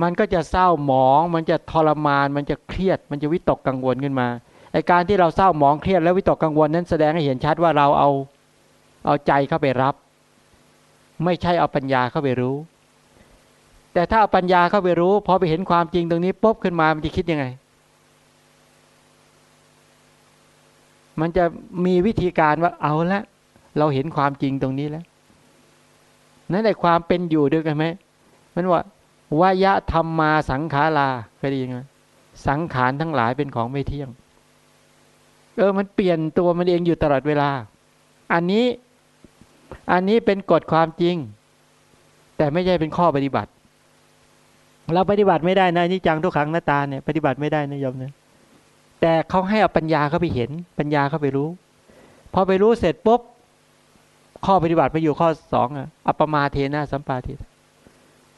มันก็จะเศร้าหมอง มันจะทรมาน มันจะเครียด มันจะวิตกกังวลขึ้นมาไอการที่เราเศร้าหมองเครียดแล้ววิตกกังวลนั้นแสดงให้เห็นชัดว่าเราเอาเอาใจเข้าไปรับ ไม่ใช่เอาปัญญาเข้าไปรู้ แต่ถ้าเอาปัญญาเข้าไปรู้พอไปเห็นความจริงตรงนี้ปุ๊บขึ้นมามันจะคิดยังไง มันจะมีวิธีการว่าเอาละเราเห็นความจริงตรงนี้แล้วนั่นแหละความเป็นอยู่ด้วยกันไหมมันว่า วายะธรรมมาสังขาราเคยได้ยินไหมสังขารทั้งหลายเป็นของไม่เที่ยง เออ มันเปลี่ยนตัวมันเองอยู่ตลอดเวลา อันนี้ อันนี้เป็นกฎความจริง แต่ไม่ใช่เป็นข้อปฏิบัติ เราปฏิบัติไม่ได้นะนี่จังทุกครั้งหน้าตาเนี่ย ปฏิบัติไม่ได้นะยมนะแต่เขาให้เอาปัญญาเข้าไปเห็น ปัญญาเข้าไปรู้ พอไปรู้เสร็จปุ๊บข้อปฏิบัติไปอยู่ข้อสองอะอัปมาเทนะสัมปาทิ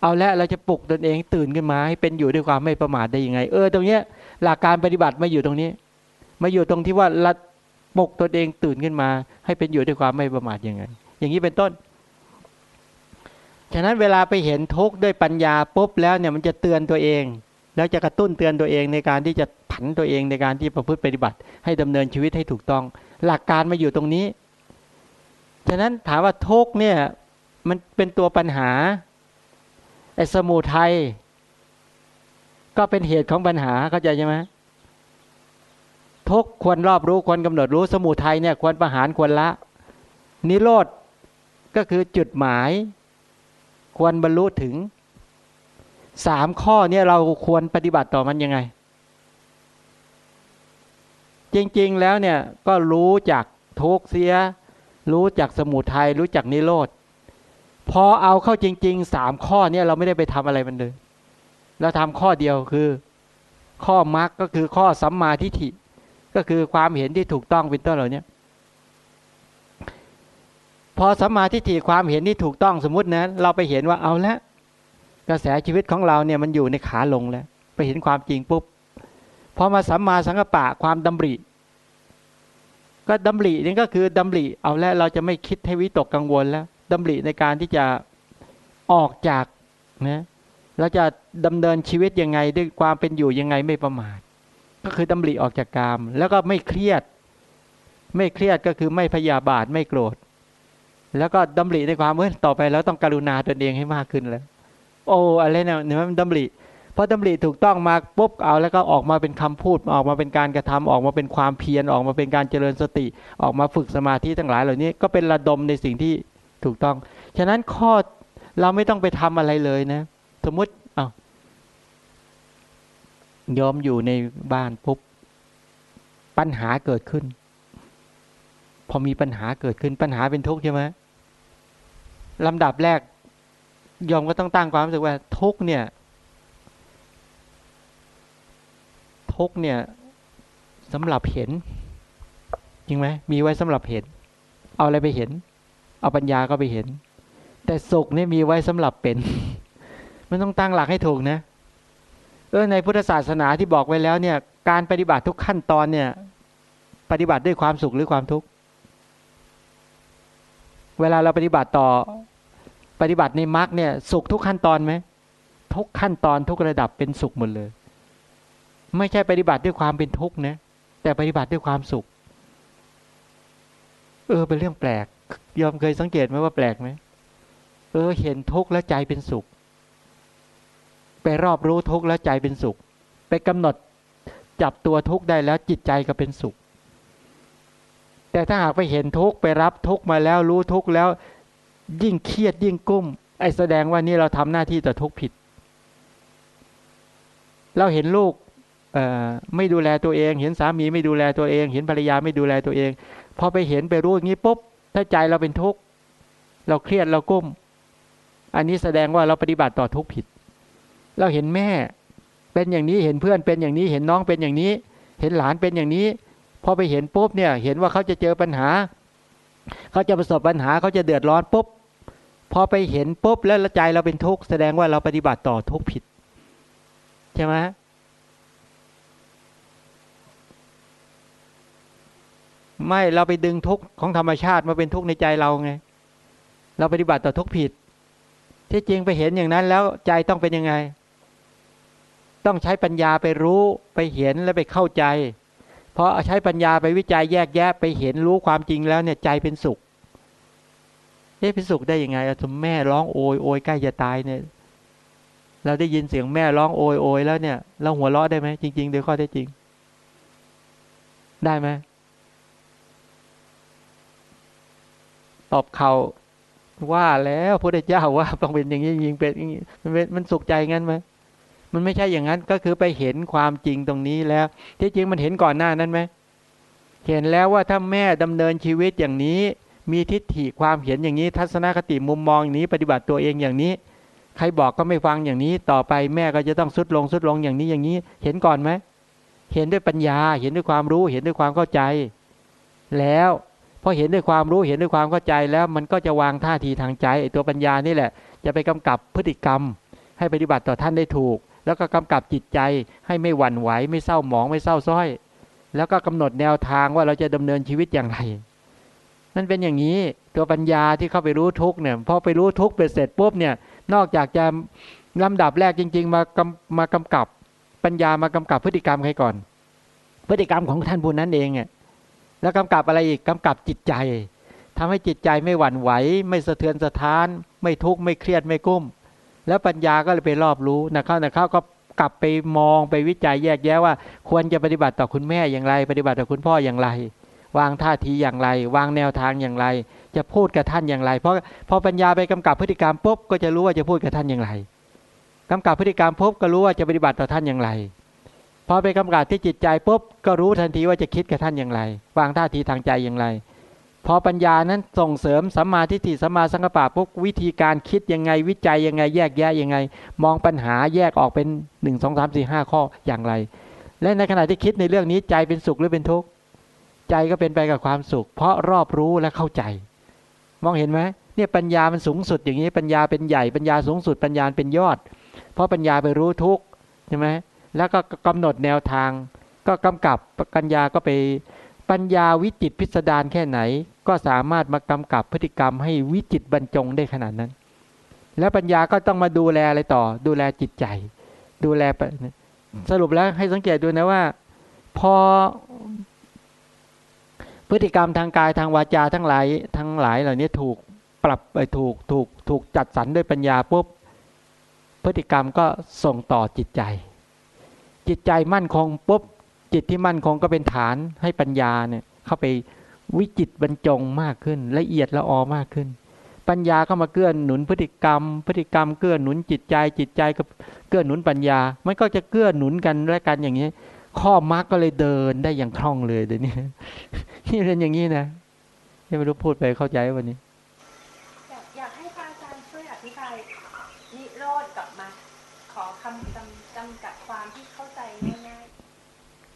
เอาละเราจะปลุกตนเองตื่นขึ้นมาให้เป็นอยู่ด้วยความไม่ประมาทได้ยังไง เออตรงเนี้ยหลักการปฏิบัติมาอยู่ตรงนี้ มาอยู่ตรงที่ว่าละปลุกตนเองตื่นขึ้นมา ให้เป็นอยู่ด้วยความไม่ประมาทยังไง อย่างนี้เป็นต้น ฉะนั้นเวลาไปเห็นทุกข์ด้วยปัญญาปุ๊บแล้วเนี่ยมันจะเตือนตัวเอง แล้วจะกระตุ้นเตือนตัวเองในการที่จะผันตัวเองในการที่ประพฤติปฏิบัติ ให้ดำเนินชีวิตให้ถูกต้อง หลักการมาอยู่ตรงนี้ ฉะนั้นถามว่าทุกข์เนี่ยมันเป็นตัวปัญหา ไอ้สมุทัยก็เป็นเหตุของปัญหาเข้าใจใช่ไหมทุกควรรอบรู้ควรกำหนดรู้สมุทัยเนี่ยควรประหารควรละ นิโรธก็คือจุดหมาย ควรบรรลุถึงสามข้อเนี่ยเราควรปฏิบัติต่อมันยังไง จริงๆแล้วเนี่ยก็รู้จักทุกเสีย รู้จักสมุทัยรู้จักนิโรธ พอเอาเข้าจริงๆสามข้อเนี่ยเราไม่ได้ไปทำอะไรมันเลยเราทำข้อเดียวคือ ข้อมรรคก็คือข้อสัมมาทิฏฐิ ก็คือความเห็นที่ถูกต้องเป็นต้นเหล่านี้พอสัมมาทิฏฐิความเห็นที่ถูกต้องสมมตินะ เราไปเห็นว่าเอาละกระแสชีวิตของเราเนี่ยมันอยู่ในขาลงแล้ว ไปเห็นความจริงปุ๊บพอมาสัมมาสังกปะความดำริ ก็ดำรินี่ก็คือดำริ เอาแล้วเราจะไม่คิดให้วิตกกังวลแล้ว ดำริในการที่จะออกจากนะเราจะดำเนินชีวิตยังไงด้วยความเป็นอยู่ยังไงไม่ประมาท ก็คือดำริออกจากกาม แล้วก็ไม่เครียด ไม่เครียดก็คือไม่พยาบาทไม่โกรธ แล้วก็ดำริในความเมื่อต่อไปแล้วต้องกรุณาตนเองให้มากขึ้นแล้ว โอ้อะไรเนี่ยเนี่ยมันดำริพอดำริถูกต้องมาปุ๊บเอาแล้วก็ออกมาเป็นคำพูดออกมาเป็นการกระทำออกมาเป็นความเพียรออกมาเป็นการเจริญสติ ออกมาฝึกสมาธิทั้งหลายเหล่านี้ก็เป็นระดมในสิ่งที่ ถูกต้อง ฉะนั้นข้อเราไม่ต้องไปทำอะไรเลยนะ สมมติอา้ายอมอยู่ในบ้านปุ๊บปัญหาเกิดขึ้น พอมีปัญหาเกิดขึ้นปัญหาเป็นทุกข์ใช่ไหมลำดับแรกยอมก็ต้องตั้งความรู้สึกว่า ทุกเนี่ย ทุกเนี่ยสำหรับเห็นจริงไหมมีไว้สำหรับเห็น เอาอะไรไปเห็น เอาปัญญาก็ไปเห็น แต่สุขนี่มีไว้สำหรับเป็น มันต้องตั้งหลักให้ถูกนะ เออในพุทธศาสนาที่บอกไว้แล้วเนี่ย การปฏิบัติทุกขั้นตอนเนี่ย ปฏิบัติด้วยความสุขหรือความทุกข์ เวลาเราปฏิบัติต่อปฏิบัติในมรรคเนี่ย สุขทุกขั้นตอนไหมทุกขั้นตอนทุกระดับเป็นสุขหมดเลย ไม่ใช่ปฏิบัติด้วยความเป็นทุกข์นะแต่ปฏิบัติด้วยความสุข เออเป็นเรื่องแปลก ยอมเคยสังเกตไหมว่าแปลกไหมเออเห็นทุกข์แล้วใจเป็นสุข ไปรอบรู้ทุกข์แล้วใจเป็นสุข ไปกำหนดจับตัวทุกข์ได้แล้วจิตใจก็เป็นสุข แต่ถ้าหากไปเห็นทุกข์ไปรับทุกข์มาแล้วรู้ทุกข์แล้ว ยิ่งเครียดยิ่งกุ้ม ไอ้แสดงว่านี่เราทำหน้าที่ต่อทุกข์ผิด เราเห็นลูกไม่ดูแลตัวเอง เห็นสามีไม่ดูแลตัวเอง เห็นภรรยาไม่ดูแลตัวเอง พอไปเห็นไปรู้อย่างนี้ปุ๊บ ถ้าใจเราเป็นทุกข์เราเครียดเราก้ม อันนี้แสดงว่าเราปฏิบัติต่อทุกข์ผิด เราเห็นแม่เป็นอย่างนี้เห็นเพื่อนเป็นอย่างนี้เห็นน้องเป็นอย่างนี้ เห็นหลานเป็นอย่างนี้พอไปเห็นปุ๊บเนี่ย เห็นว่าเขาจะเจอปัญหา เขาจะประสบปัญหาเขาจะเดือดร้อนปุ๊บพอไปเห็นปุ๊บแล้วใจเราเป็นทุกข์แสดงว่าเราปฏิบัติต่อทุกข์ผิด ใช่ไหม ไม่เราไปดึงทุกข์ของธรรมชาติมาเป็นทุกข์ในใจเราไง เราปฏิบัติต่อทุกข์ผิด ที่จริงไปเห็นอย่างนั้นแล้วใจต้องเป็นยังไง ต้องใช้ปัญญาไปรู้ไปเห็นและไปเข้าใจพอใช้ปัญญาไปวิจัยแยกแยะไปเห็นรู้ความจริงแล้วเนี่ยใจเป็นสุขเอ๊ะเป็นสุขได้ยังไงอะสมแม่ร้องโอยโอยใกล้จะตายเนี่ย เราได้ยินเสียงแม่ร้องโอยโอยแล้วเนี่ย เราหัวเราะได้ไหมจริง ๆ โดยข้อเท็จจริง ได้ไหม อบเขาว่าแล้วพระเจ้าว่าต้องเป็นอย่างนี้ยิงเป็นอย่างนี้มันเป็นมันสุขใจงั้นไหมมันไม่ใช่อย่างนั้นก็คือไปเห็นความจริงตรงนี้แล้ว ที่จริงมันเห็นก่อนหน้านั้นไหมเห็นแล้วว่าถ้าแม่ดำเนินชีวิตอย่างนี้ มีทิฏฐิความเห็นอย่างนี้ ทัศนคติมุมมองอย่างนี้ ปฏิบัติตัวเองอย่างนี้ ใครบอกก็ไม่ฟังอย่างนี้ ต่อไปแม่ก็จะต้องสุดลงสุดลงอย่างนี้อย่างนี้ เห็นก่อนไหมเห็นด้วยปัญญา เห็นด้วยความรู้ เห็นด้วยความเข้าใจ แล้ว พอเห็นด้วยความรู้เห็นด้วยความเข้าใจแล้วมันก็จะวางท่าทีทางใจไอ้ตัวปัญญานี่แหละ จะไปกำกับพฤติกรรม ให้ปฏิบัติต่อท่านได้ถูก แล้วก็กำกับจิตใจให้ไม่หวั่นไหวไม่เศร้าหมองไม่เศร้าส้อย แล้วก็กำหนดแนวทางว่าเราจะดำเนินชีวิตอย่างไรนั่นเป็นอย่างนี้ตัวปัญญาที่เข้าไปรู้ทุกเนี่ยพอไปรู้ทุกไปเสร็จปุ๊บเนี่ยนอกจากจะลำดับแรกจริง ๆ มากำมากำกับปัญญามากำกับพฤติกรรมใครก่อน พฤติกรรมของท่านผู้นั้นเองเนี่ย แล้วกำกับอะไรอีกกำกับจิตใจทำให้จิตใจไม่หวั่นไหว ไม่สะเทือนสะท้าน ไม่ทุกข์ไม่เครียดไม่กุ้ม แล้วปัญญาก็เลยไปรอบรู้นะเข้านะเข้าก็กลับไปมองไปวิจัยแยกแยะว่า ควรจะปฏิบัติต่อคุณแม่อย่างไร ปฏิบัติต่อคุณพ่ออย่างไร วางท่าทีอย่างไร วางแนวทางอย่างไร จะพูดกับท่านอย่างไร เพราะพอปัญญาไปกำกับพฤติกรรมปุ๊บก็จะรู้ว่าจะพูดกับท่านอย่างไรกำกับพฤติกรรมปุ๊บก็รู้ว่าจะปฏิบัติต่อท่านอย่างไร พอไปกำกับที่จิตใจปุ๊บก็รู้ทันทีว่าจะคิดกับท่านอย่างไร วางท่าทีทางใจอย่างไร พอปัญญานั้นส่งเสริมสัมมาทิฏฐิสัมมาสังกปะปุ๊บวิธีการคิดยังไงวิจัยยังไง แยกแยะยังไง มองปัญหาแยกออกเป็นหนึ่งสองสามสี่ห้าข้ออย่างไร และในขณะที่คิดในเรื่องนี้ใจเป็นสุขหรือเป็นทุกข์ใจก็เป็นไปกับความสุข เพราะรอบรู้และเข้าใจ มองเห็นไหมเนี่ยปัญญามันสูงสุดอย่างนี้ปัญญาเป็นใหญ่ปัญญาสูงสุดปัญญาเป็นยอด เพราะปัญญาไปรู้ทุกข์ใช่ไหม แล้วก็กำหนดแนวทาง ก็กำกับปัญญาก็ไปปัญญาวิจิตพิสดารแค่ไหน ก็สามารถมากำกับพฤติกรรมให้วิจิตบรรจงได้ขนาดนั้น แล้วปัญญาก็ต้องมาดูแลอะไรต่อ ดูแลจิตใจ ดูแลสรุปแล้วให้สังเกตดูนะว่า พอพฤติกรรมทางกายทางวาจาทั้งหลายทั้งหลายเหล่านี้ถูกปรับไปถูกถูกถูกจัดสรรด้วยปัญญาปุ๊บพฤติกรรมก็ส่งต่อจิตใจ จิตใจมั่นคงปุ๊บจิตที่มั่นคงก็เป็นฐานให้ปัญญาเนี่ยเข้าไปวิจิตบรรจงมากขึ้น ละเอียดละออมากขึ้น ปัญญาก็มาเกื้อหนุนพฤติกรรม พฤติกรรมเกื้อหนุนจิตใจจิตใจก็เกื้อหนุนปัญญา มันก็จะเกื้อหนุนกันและกันอย่างนี้ ข้อมรรคก็เลยเดินได้อย่างคล่องเลยเดี๋ยวนี้นี่เป็นอย่างนี้นะยังไม่รู้พูดไปเข้าใจวันนี้ อยากอยากให้พระอาจารย์ช่วยอธิบายนิโรธกับมรรคขอคำจำจำกัดความที่เข้าใจง่าย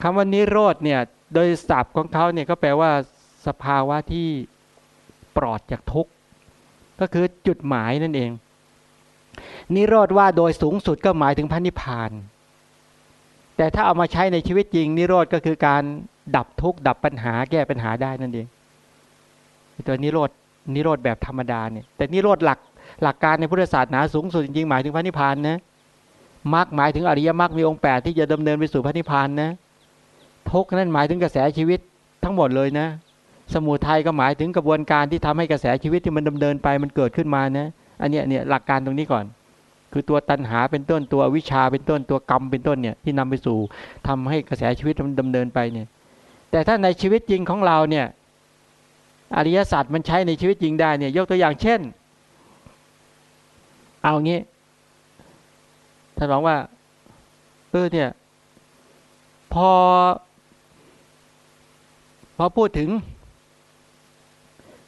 คำว่านิโรธเนี่ย โดยศัพท์ของเขาเนี่ยก็แปลว่าสภาวะที่ปลอดจากทุกข์ ก็คือจุดหมายนั่นเอง นิโรธว่าโดยสูงสุดก็หมายถึงพระนิพพาน แต่ถ้าเอามาใช้ในชีวิตจริง นิโรธก็คือการดับทุกข์ดับปัญหาแก้ปัญหาได้นั่นเองตัวนิโรธนิโรธแบบธรรมดาเนี่ยแต่นิโรธหลักหลักการในพุทธศาสนาสูงสุดจริงๆหมายถึงพระนิพพานนะมรรคหมายถึงอริยมรรคมีองค์แปดที่จะดำเนินไปสู่พระนิพพานนะ ทุกข์นั่นหมายถึงกระแสชีวิตทั้งหมดเลยนะ สมุทัยก็หมายถึงกระบวนการที่ทำให้กระแสชีวิตที่มันดำเนินไปมันเกิดขึ้นมานะอันเนี้ยเนี่ยหลักการตรงนี้ก่อน คือตัวตัณหาเป็นต้นตัววิชาเป็นต้นตัวกรรมเป็นต้นเนี่ยที่นำไปสู่ทำให้กระแสชีวิตมันดำเนินไปเนี่ย แต่ถ้าในชีวิตจริงของเราเนี่ย อริยศาสตร์มันใช้ในชีวิตจริงได้เนี่ย ยกตัวอย่างเช่น เอางี้ท่านบอกว่าเออเนี่ย พอ พอพูดถึง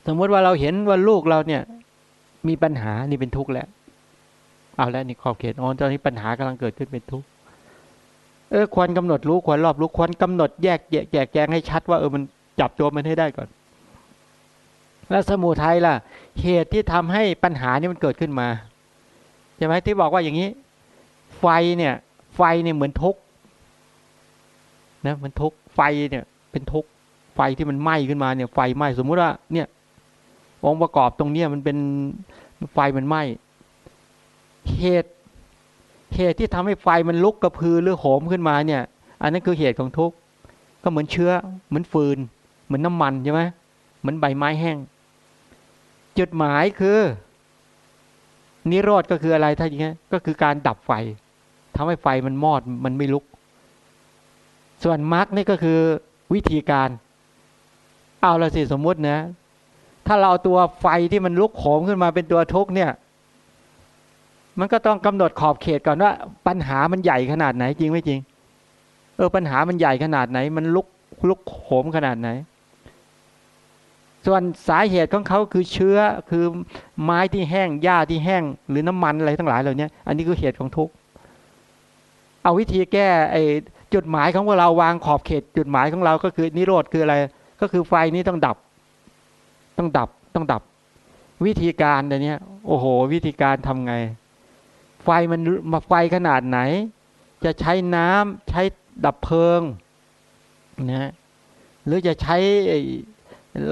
สมมติว่าเราเห็นว่าลูกเราเนี่ย มีปัญหานี่เป็นทุกข์แล้ว เอาแล้วนี่ขอบเขตอ๋อตอนนี้ปัญหากำลังเกิดขึ้นเป็นทุกข์เออควรกำหนดรู้ควรรอบรู้ควรกำหนดแยกแยกแยกแยงให้ชัดว่าเออมันจับตัวมันให้ได้ก่อน แล้วสมุทัยล่ะ เหตุที่ทำให้ปัญหานี่มันเกิดขึ้นมาใช่ไหมที่บอกว่าอย่างนี้ ไฟเนี่ย ไฟเนี่ยเหมือนทุกข์นะมันทุกข์ไฟเนี่ย เป็นทุกข์ ไฟที่มันไหม้ขึ้นมาเนี่ยไฟไหม้สมมุติว่าเนี่ยองค์ประกอบตรงเนี้ยมันเป็นไฟมันไหม้เหตุเหตุที่ทำให้ไฟมันลุกกระพือหรือโหมขึ้นมาเนี่ย อันนั้นคือเหตุของทุกข์ก็เหมือนเชื้อเหมือนฟืน เหมือนน้ำมันใช่ไหมเหมือนใบไม้แห้ง จุดหมายคือ นิโรธก็คืออะไรถ้าอย่างเงี้ยก็คือการดับไฟทำให้ไฟมันมอดมันไม่ลุก ส่วนมรรคนี่ก็คือวิธีการ เอาละสิสมมุตินะ ถ้าเราเอาตัวไฟที่มันลุกโหมขึ้นมาเป็นตัวทุกข์เนี่ย มันก็ต้องกำหนดขอบเขตก่อนว่า ปัญหามันใหญ่ขนาดไหนจริงไม่จริง เออปัญหามันใหญ่ขนาดไหน มันลุกลุกโหมขนาดไหน ส่วนสาเหตุของเขาคือเชื้อคือไม้ที่แห้งหญ้าที่แห้ง หรือน้ำมันอะไรทั้งหลายเหล่านี้อันนี้คือเหตุของทุกข์เอาวิธีแก้ไอจุดหมายของเราวางขอบเขต จุดหมายของเราก็คือนิโรธคืออะไร ก็คือไฟนี้ต้องดับ ต้องดับต้องดับ วิธีการเดี๋ยวนี้โอ้โห วิธีการทำไง ไฟมันมาไฟขนาดไหน จะใช้น้ำใช้ดับเพลิงนะหรือจะใช้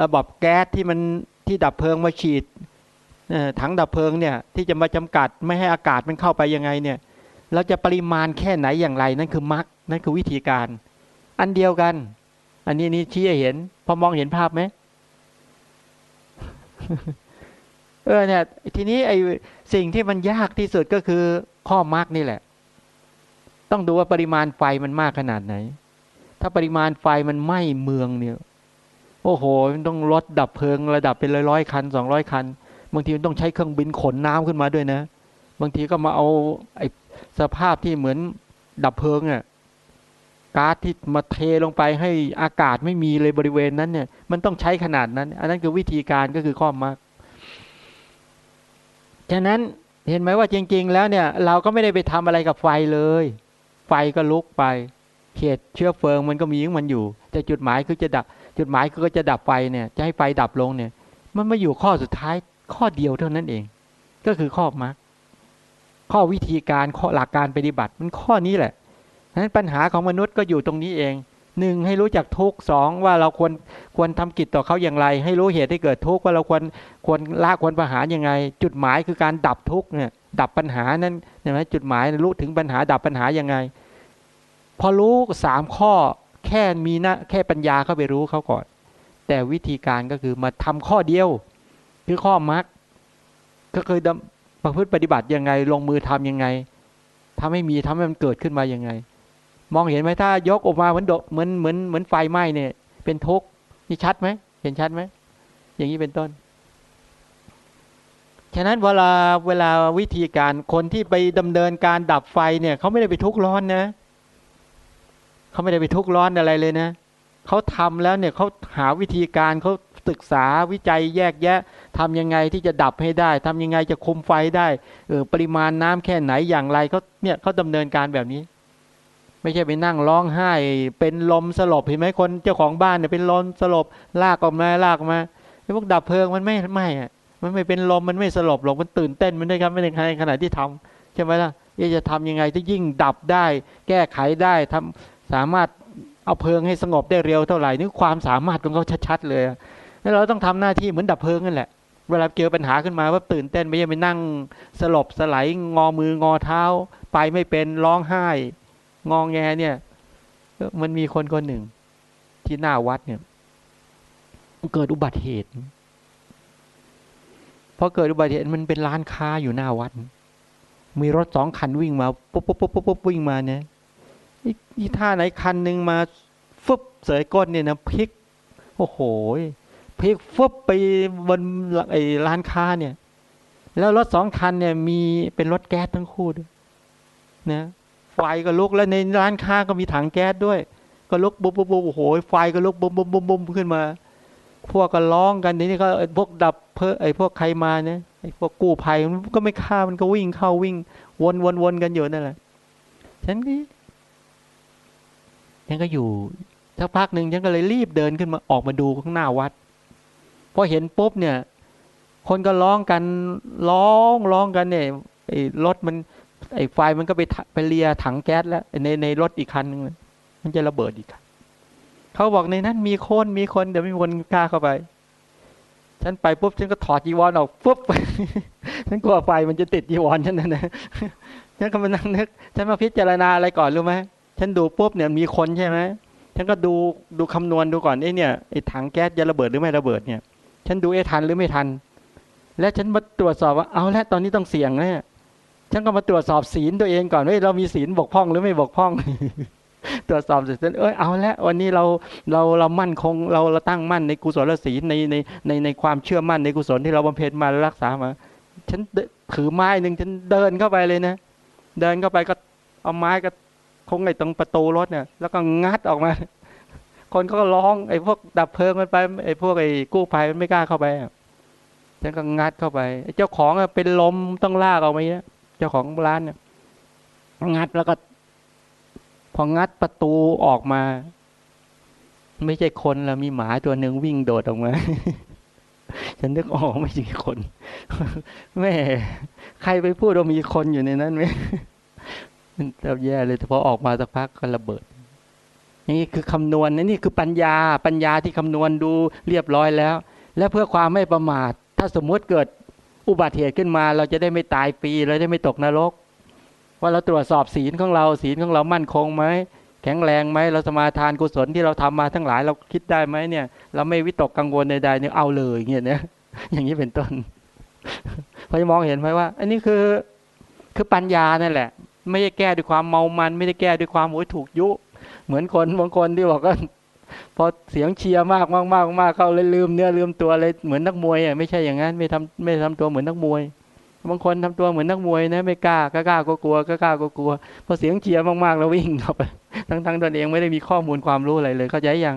ระบบแก๊สที่มันที่ดับเพลิงมาฉีดถังดับเพลิงเนี่ยที่จะมาจำกัดไม่ให้อากาศมันเข้าไปยังไงเนี่ยเราจะปริมาณแค่ไหนอย่างไรนั่นคือมรรคนั่นคือวิธีการ อันเดียวกัน อันนี้นี่ชี้ให้เห็น พอมองเห็นภาพไหมเออเนี่ย ทีนี้ไอ้สิ่งที่มันยากที่สุดก็คือข้อมรรคนี่แหละ ต้องดูว่าปริมาณไฟมันมากขนาดไหน ถ้าปริมาณไฟมันไหม้เมืองเนี่ย โอ้โห มันต้องรถดับเพลิงระดับเป็นร้อยร้อยคันสองร้อยคัน บางทีมันต้องใช้เครื่องบินขนน้ำขึ้นมาด้วยนะ บางทีก็มาเอาไอ้สภาพที่เหมือนดับเพลิงอะ ก๊าซที่มาเทลงไปให้อากาศไม่มีเลยบริเวณนั้นเนี่ย มันต้องใช้ขนาดนั้น อันนั้นคือวิธีการก็คือข้อมรรคฉะนั้นเห็นไหมว่าจริง ๆ แล้วเนี่ย เราก็ไม่ได้ไปทำอะไรกับไฟเลย ไฟก็ลุกไป เขตเชื้อเพลิงมันก็มีของมันอยู่ แต่จุดหมายคือจะดับ จุดหมายคือจะดับไฟเนี่ย จะให้ไฟดับลงเนี่ย มันมาอยู่ข้อสุดท้ายข้อเดียวเท่านั้นเอง ก็คือข้อมรรคข้อวิธีการข้อหลักการปฏิบัติมันข้อนี้แหละ นั้นปัญหาของมนุษย์ก็อยู่ตรงนี้เองหนึ่งให้รู้จักทุกสองว่าเราควรควรทำกิจต่อเขาอย่างไร ให้รู้เหตุให้เกิดทุกว่าเราควรควรละควรประหารยังไง จุดหมายคือการดับทุกเนี่ยดับปัญหานั้นใช่ไหมจุดหมายรู้ถึงปัญหาดับปัญหายังไง พอรู้สามข้อแค่มีนะแค่ปัญญาเข้าไปรู้เขาก่อน แต่วิธีการก็คือมาทำข้อเดียวคือข้อมรรคก็เคยประพฤติปฏิบัติยังไง ลงมือทํำยังไงทำให้มีทำให้มันเกิดขึ้นมายังไง มองเห็นไหมถ้ายกออกมาเหมือนโดเหมือนเหมือนเหมือนไฟไหม้เนี่ย เป็นทุกข์นี่ชัดไหมเห็นชัดไหมอย่างนี้เป็นต้น ฉะนั้นเวลาเวลาวิธีการคนที่ไปดำเนินการดับไฟเนี่ยเขาไม่ได้ไปทุกข์ร้อนนะเขาไม่ได้ไปทุกข์ร้อนอะไรเลยนะเขาทำแล้วเนี่ยเขาหาวิธีการเขาศึกษาวิจัยแยกแยะทำยังไงที่จะดับให้ได้ทำยังไงจะคุมไฟได้เออปริมาณน้ำแค่ไหนอย่างไรเขาเนี่ยเขาดำเนินการแบบนี้ ไม่ใช่ไปนั่งร้องไห้ เป็นลมสลบเห็นไหมคนเจ้าของบ้านเนี่ยเป็นลมสลบลากออกมาลากมาไอ้พวกดับเพลิงมันไม่ไม่อะมันไม่เป็นลมมันไม่สลบหรอกมันตื่นเต้นมันได้ครับไม่ในขณะที่ทำใช่ไหมล่ะจะทำยังไงที่ยิ่งดับได้ แก้ไขได้ทำสามารถเอาเพลิงให้สงบได้เร็วเท่าไหร่นี่ความสามารถของเขาชัดๆเลยแล้วเราต้องทำหน้าที่เหมือนดับเพลิงนั่นแหละ เวลาเจอปัญหาขึ้นมาว่าตื่นเต้นไม่ใช่ไปนั่งสลบสไลด์งอมืองอเท้า ไปไม่เป็นร้องไห้ งองแงเนี่ยมันมีคนคนหนึ่ง ที่หน้าวัดเนี่ยเกิดอุบัติเหตุพอเกิดอุบัติเหตุมันเป็นร้านค้าอยู่หน้าวัด มีรถสองคันวิ่งมาปุ๊บปุ๊บปุ๊บปุ๊บปุ๊บวิ่งมาเนี่ยนี่ท่าไหนคันหนึ่งมาฟึบเสยก้นเนี่ยนะพลิก โอ้โหพลิกฟึบไปบนไอ้ร้านค้าเนี่ย แล้วรถสองคันเนี่ย มีเป็นรถแก๊สทั้งคู่ด้วยนะ ไฟก็ลุกแล้วในร้านค้าก็มีถังแก๊สด้วย ก็ลุกบุบบุบบุบโอ้โหไฟก็ลุกบุบบุบบุบบุบขึ้นมา พวกก็ร้องกันทีนี้ก็พวกดับเพอไอ้พวกใครมาเนี่ยไอ้พวกกู้ภัยมันก็ไม่ฆ่ามันก็วิ่งเข้าวิ่ง วนวนวนกันอยู่นั่นแหละฉันก็ฉันก็อยู่สักพักหนึ่งฉันก็เลยรีบเดินขึ้นมาออกมาดูข้างหน้าวัดพอเห็นปุ๊บเนี่ย คนก็ร้องกันร้องร้องกันเนี่ยไอ้รถมัน ไอ้ไฟมันก็ไปไปเลียถังแก๊สแล้วในในรถอีกคันหนึงมันจะระเบิดอีกคันเขาบอกในนั้นมีคนมีคนเดี๋ยวมีคนกล้าเข้าไป ฉันไปปุ๊บฉันก็ถอดจีวรออกปุ๊บฉันกลัวไฟมันจะติดจีวรฉันนะนนะฉันก็มานั่งนึกฉันมาพิจารณาอะไรก่อนรู้ไหมฉันดูปุ๊บเนี่ยมีคนใช่ไหมฉันก็ดูดูคำนวณดูก่อนไอ้เนี่ยไอ้ถังแก๊สจะระเบิดหรือไม่ระเบิดเนี่ย ฉันดูเอ๊ะทันหรือไม่ทัน และฉันมาตรวจสอบว่าเอาละตอนนี้ต้องเสี่ยงแน่ ฉันก็มาตรวจสอบศีลตัวเองก่อนว่าเรามีศีลบกพร่องหรือไม่บกพร่อง ตรวจสอบเสร็จเอ้ยเอาละวันนี้เราเราเรามั่นคงเราเราตั้งมั่นในกุศลศีลในในในในความเชื่อมั่นในกุศลที่เราบำเพ็ญมารักษามา ฉันถือไม้หนึ่งฉันเดินเข้าไปเลยนะ เดินเข้าไปก็เอาไม้ก็คงไอ้ตรงประตูรถเนี่ย แล้วก็งัดออกมา คนก็ร้องไอ้พวกดับเพลิงมันไปไอ้พวกไอ้กู้ภัยมันไม่กล้าเข้าไปฉันก็งัดเข้าไปไอ้เจ้าของเป็นลมต้องลากออกมาเนี่ย เจ้าของร้านเนี่ยงัดแล้วก็ พองัดประตูออกมา ไม่ใช่คนแล้วมีหมาตัวหนึ่งวิ่งโดดออกมา ฉันนึกออกไม่ใช่คนแม่ใครไปพูดว่ามีคนอยู่ในนั้นไหมมันจะแย่เลยพอออกมาสักพักก็ระเบิดนี่คือคำนวณนะนี่คือปัญญาปัญญาที่คำนวณดูเรียบร้อยแล้ว และเพื่อความไม่ประมาท ถ้าสมมติเกิด อุบัติเหตุขึ้นมา เราจะได้ไม่ตายฟรีเราจะไม่ตกนรก ว่าเราตรวจสอบศีลของเราศีลของเรามั่นคงไหมแข็งแรงไหมเราสมาทานกุศลที่เราทำมาทั้งหลายเราคิดได้ไหมเนี่ย เราไม่วิตกกังวลใดๆเนี่ยเอาเลยเงี้ยนะอย่างนี้เป็นต้นพอจะมองเห็นไหมว่า อันนี้คือคือปัญญานั่นแหละ ไม่ได้แก้ด้วยความเมามัน ไม่ได้แก้ด้วยความโอ้ยถูกยุ เหมือนคนบางคนที่บอกว่า พอเสียงเชียร์มากมากมากมากเข้าเลยลืมเนื้อลืมตัวเลยเหมือนนักมวยอะไม่ใช่อย่างนั้นไม่ทำไม่ทำตัวเหมือนนักมวยบางคนทำตัวเหมือนนักมวยนะไม่กล้ากล้ากล้าก็กลัวกล้ากล้าก็กลัวพอเสียงเชียร์มากๆแล้ววิ่งเข้าไปทั้งๆตนเองไม่ได้มีข้อมูลความรู้อะไรเลยเข้าใจยัง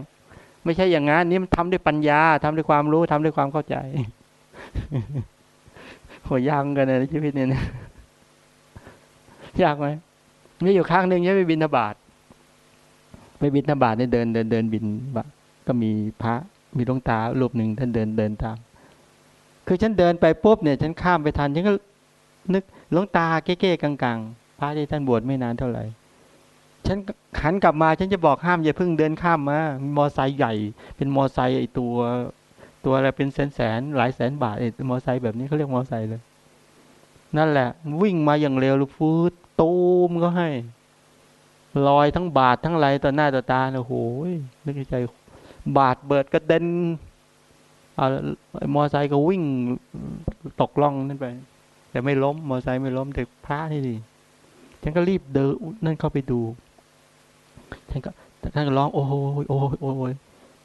ไม่ใช่อย่างนั้นนี่มันทำด้วยปัญญาทำด้วยความรู้ทำด้วยความเข้าใจโหยากกันในชีวิตเนี่ยยากไหมมีอยู่ครั้งหนึ่งยังไปบินทบาท ไปบินทบาทเนี่ยเดินเดินเดินบินบาตก็มีพระมีหลวงตารูปหนึ่งท่านเดินเดินตาม คือฉันเดินไปปุ๊บเนี่ย ฉันข้ามไปทันฉันก็นึกหลวงตาเก้ๆกลางๆ พระที่ท่านบวชไม่นานเท่าไหร่ฉันหันกลับมาฉันจะบอกห้ามอย่าเพิ่งเดินข้ามมามอไซค์ใหญ่ เป็นมอไซค์ไอตัวตัวอะไรเป็นแสนแสนๆหลายแสนบาทไอมอไซค์แบบนี้เขาเรียกมอไซค์เลย นั่นแหละ วิ่งมาอย่างเร็วลูกฟูดตูมก็ให้ ลอยทั้งบาททั้งไรต่อหน้าต่อตาโอ้โหนึกในใจ บาทเบิดกระเด็นเอามอไซค์ก็วิ่งตกล่องนั่นไป แต่ไม่ล้ม มอไซค์ไม่ล้มแต่พระนี่ดิฉันก็รีบเดินนั่นเข้าไปดูฉันก็ท่านก็ร้องโอ้ยโอ้ยโอ้ย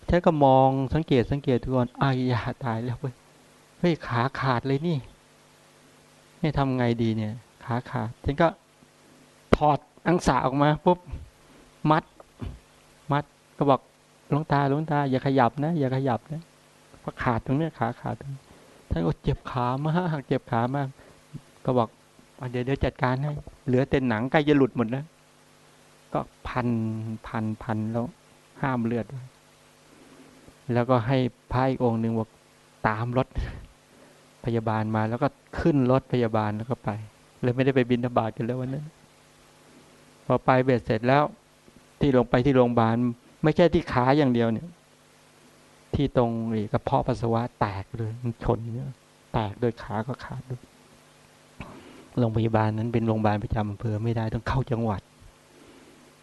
ฉันก็มองสังเกตสังเกตทุกคนอายยาตายแล้วเว้ยเฮ้ยขาขาดเลยนี่นี่ทำไงดีเนี่ย ขาขาดฉันก็ถอด อังสาออกมาปุ๊บมัด มัดก็บอกลงตาลงตา อย่าขยับนะ อย่าขยับนะเพราขาดตรงเนี้ยขาขาดตรงท่านก็เจ็บขามากเจ็บขามาก ก็บอกเดี๋ยวเดี๋ยวจัดการให้เหลือแต่หนังใกล้จะหลุดหมดแล้วก็พันพันพันแล้วห้ามเลือด แล้วก็ให้พระอีกองค์หนึ่งบอกตามรถพยาบาลมาแล้วก็ขึ้นรถพยาบาลแล้วก็ไปเลยไม่ได้ไปบินทบาทกันแล้ววันนั้น พอไปเบ็ดเสร็จแล้ว ที่ลงไปที่โรงพยาบาลไม่ใช่ที่ขาอย่างเดียวเนี่ย ที่ตรงกระเพาะปัสสาวะแตกเลยมันชนเนี่ยแตกโดยขาก็ขาดด้วยโรงพยาบาลนั้นเป็นโรงพยาบาลประจำอำเภอไม่ได้ต้องเข้าจังหวัด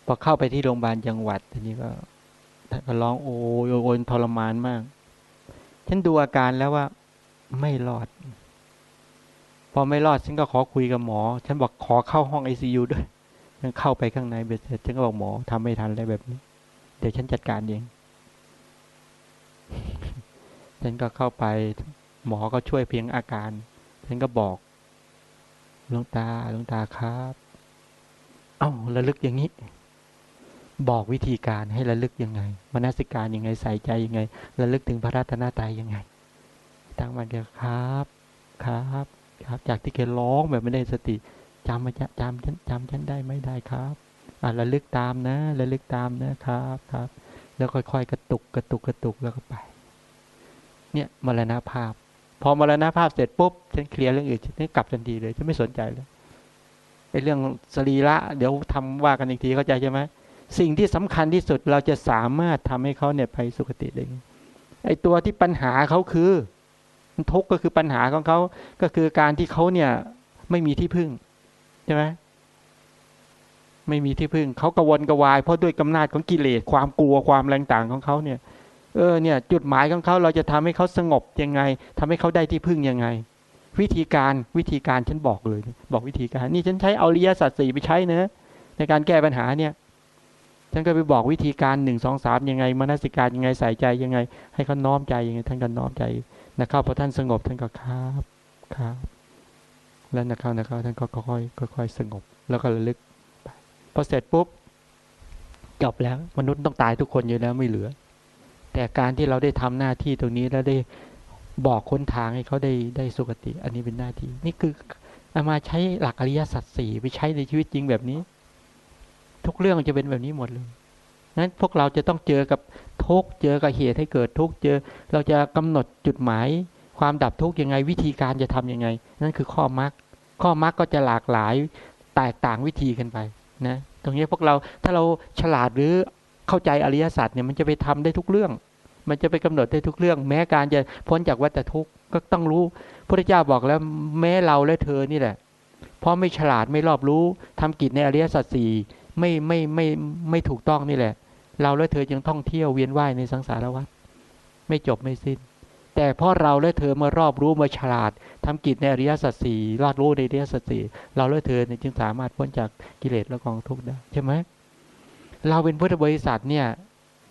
พอเข้าไปที่โรงพยาบาลจังหวัดทีนี้ก็ก็ร้องโอ้ยโอยทรมานมาก ฉันดูอาการแล้วว่า ไม่รอด พอไม่รอดฉันก็ขอคุยกับหมอ ฉันบอกขอเข้าห้องไอซียูด้วย เข้าไปข้างในเบ็ดเสร็จฉันก็บอกหมอทำไม่ทันอะไรแบบนี้ เดี๋ยวฉันจัดการเอง ฉันก็เข้าไป หมอก็ช่วยเพียงอาการ ฉันก็บอกหลวงตาหลวงตาครับ เอ้าระลึกอย่างนี้ บอกวิธีการให้ระลึกยังไงมนสิการยังไงใส่ใจยังไงระลึกถึงพระรัตนตรัยยังไงตั้งมันเดียวครับ ครับ ครับ จากที่แกร้องแบบไม่ได้สติ จำมาจะจำฉันจำฉันได้ไม่ได้ครับอะระลึกตามนะระลึกตามนะครับครับ แล้วค่อยๆ กระตุกกระตุกกระตุกแล้วก็ไป เนี่ยมรณภาพ พอมรณภาพเสร็จปุ๊บฉันเคลียร์เรื่องอื่นฉันกลับทันทีเลยฉันไม่สนใจเลยไอ้เรื่องสรีระเดี๋ยวทำว่ากันอีกทีเข้าใจใช่ไหมสิ่งที่สำคัญที่สุดเราจะสามารถทำให้เขาเนี่ยไปสุคติได้ไงไอ้ตัวที่ปัญหาเขาคือทุกข์ก็คือปัญหาของเขาก็คือการที่เขาเนี่ยไม่มีที่พึ่ง ใช่ไหมไม่มีที่พึ่งเขากระวนกระวาย เพราะด้วยกำนาจของกิเลสความกลัวความแรงต่างของเขาเนี่ย เออเนี่ย จุดหมายของเขาเราจะทำให้เขาสงบยังไงทำให้เขาได้ที่พึ่งยังไง วิธีการวิธีการฉันบอกเลย บอกวิธีการ นี่ฉันใช้เอาริยสัจสี่ไปใช้นะในการแก้ปัญหาเนี่ยฉันก็ไปบอกวิธีการหนึ่งสองสามยังไงมนสิการยังไงใส่ใจยังไง ให้เขาน้อมใจยังไง ท่านก็น้อมใจนะครับพอท่านสงบท่านก็ครับครับ แล้วนะครับนะครับท่านก็ค่อยๆค่อยๆสงบ แล้วก็ระลึกไปพอเสร็จปุ๊บจบแล้วมนุษย์ต้องตายทุกคนอยู่แล้วไม่เหลือ แต่การที่เราได้ทำหน้าที่ตรงนี้แล้วได้บอกค้นทางให้เขาได้ได้สุคติ อันนี้เป็นหน้าที่ นี่คือเอามาใช้หลักอริยสัจสี่ไปใช้ในชีวิตจริงแบบนี้ ทุกเรื่องจะเป็นแบบนี้หมดเลยนั้นพวกเราจะต้องเจอกับทุกเจอกับเหตุให้เกิดทุกเจอ เราจะกำหนดจุดหมาย ความดับทุกยังไงวิธีการจะทํำยังไง นั่นคือข้อมรรค ข้อมรรคก็จะหลากหลายแตกต่างวิธีกันไปนะตรงนี้พวกเราถ้าเราฉลาดหรือเข้าใจอริยสัจเนี่ยมันจะไปทำได้ทุกเรื่อง มันจะไปกำหนดได้ทุกเรื่อง แม้การจะพ้นจากวัฏทุกข์ก็ต้องรู้พระเจ้าบอกแล้วแม้เราและเธอนี่แหละ เพราะไม่ฉลาดไม่รอบรู้ทำกิจในอริยสัจสี่ไม่ไม่ไม่ไม่ถูกต้องนี่แหละ เราและเธอจึงท่องเที่ยวเวียนว่ายในสังสารวัฏไม่จบไม่สิ้น แต่เพราะเราและเธอมารอบรู้มาฉลาดทำกิจในอริยสัจสี่รอดรู้ในอริยสัจสี่เราและเธอจึงสามารถพ้นจากกิเลสและกองทุกข์ได้ใช่ไหมเราเป็นพุทธบริษัทเนี่ย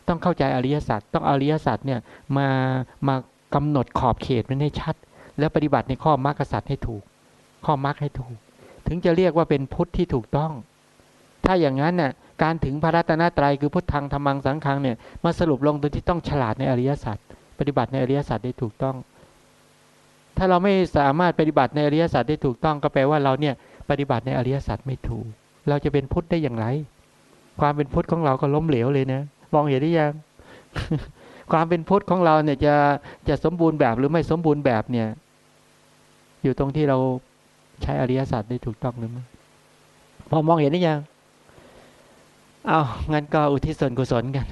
ต้องเข้าใจอริยสัจต้องอริยสัจเนี่ยมามากำหนดขอบเขตมันให้ชัด แล้วปฏิบัติในข้อมรรคสัจให้ถูก ข้อมรรคให้ถูก ถึงจะเรียกว่าเป็นพุทธที่ถูกต้อง ถ้าอย่างนั้นน่ะการถึงพระรัตนตรัยคือพุทธังธรรมังสังฆังเนี่ยมาสรุปลงตรงที่ต้องฉลาดในอริยสัจ ฏิบัติในอริยสัจได้ถูกต้อง ถ้าเราไม่สามารถปฏิบัติในอริยสัจได้ถูกต้องก็แปลว่าเราเนี่ยปฏิบัติในอริยสัจไม่ถูก เราจะเป็นพุทธได้อย่างไร ความเป็นพุทธของเราก็ล้มเหลวเลยนะ มองเห็นได้ยัง ความเป็นพุทธของเราเนี่ยจะจะสมบูรณ์แบบหรือไม่สมบูรณ์แบบเนี่ย อยู่ตรงที่เราใช้อริยสัจได้ถูกต้องหรือไม่พอมองเห็นได้ยัง เอางั้นก็อุทิศส่วนกุศลกัน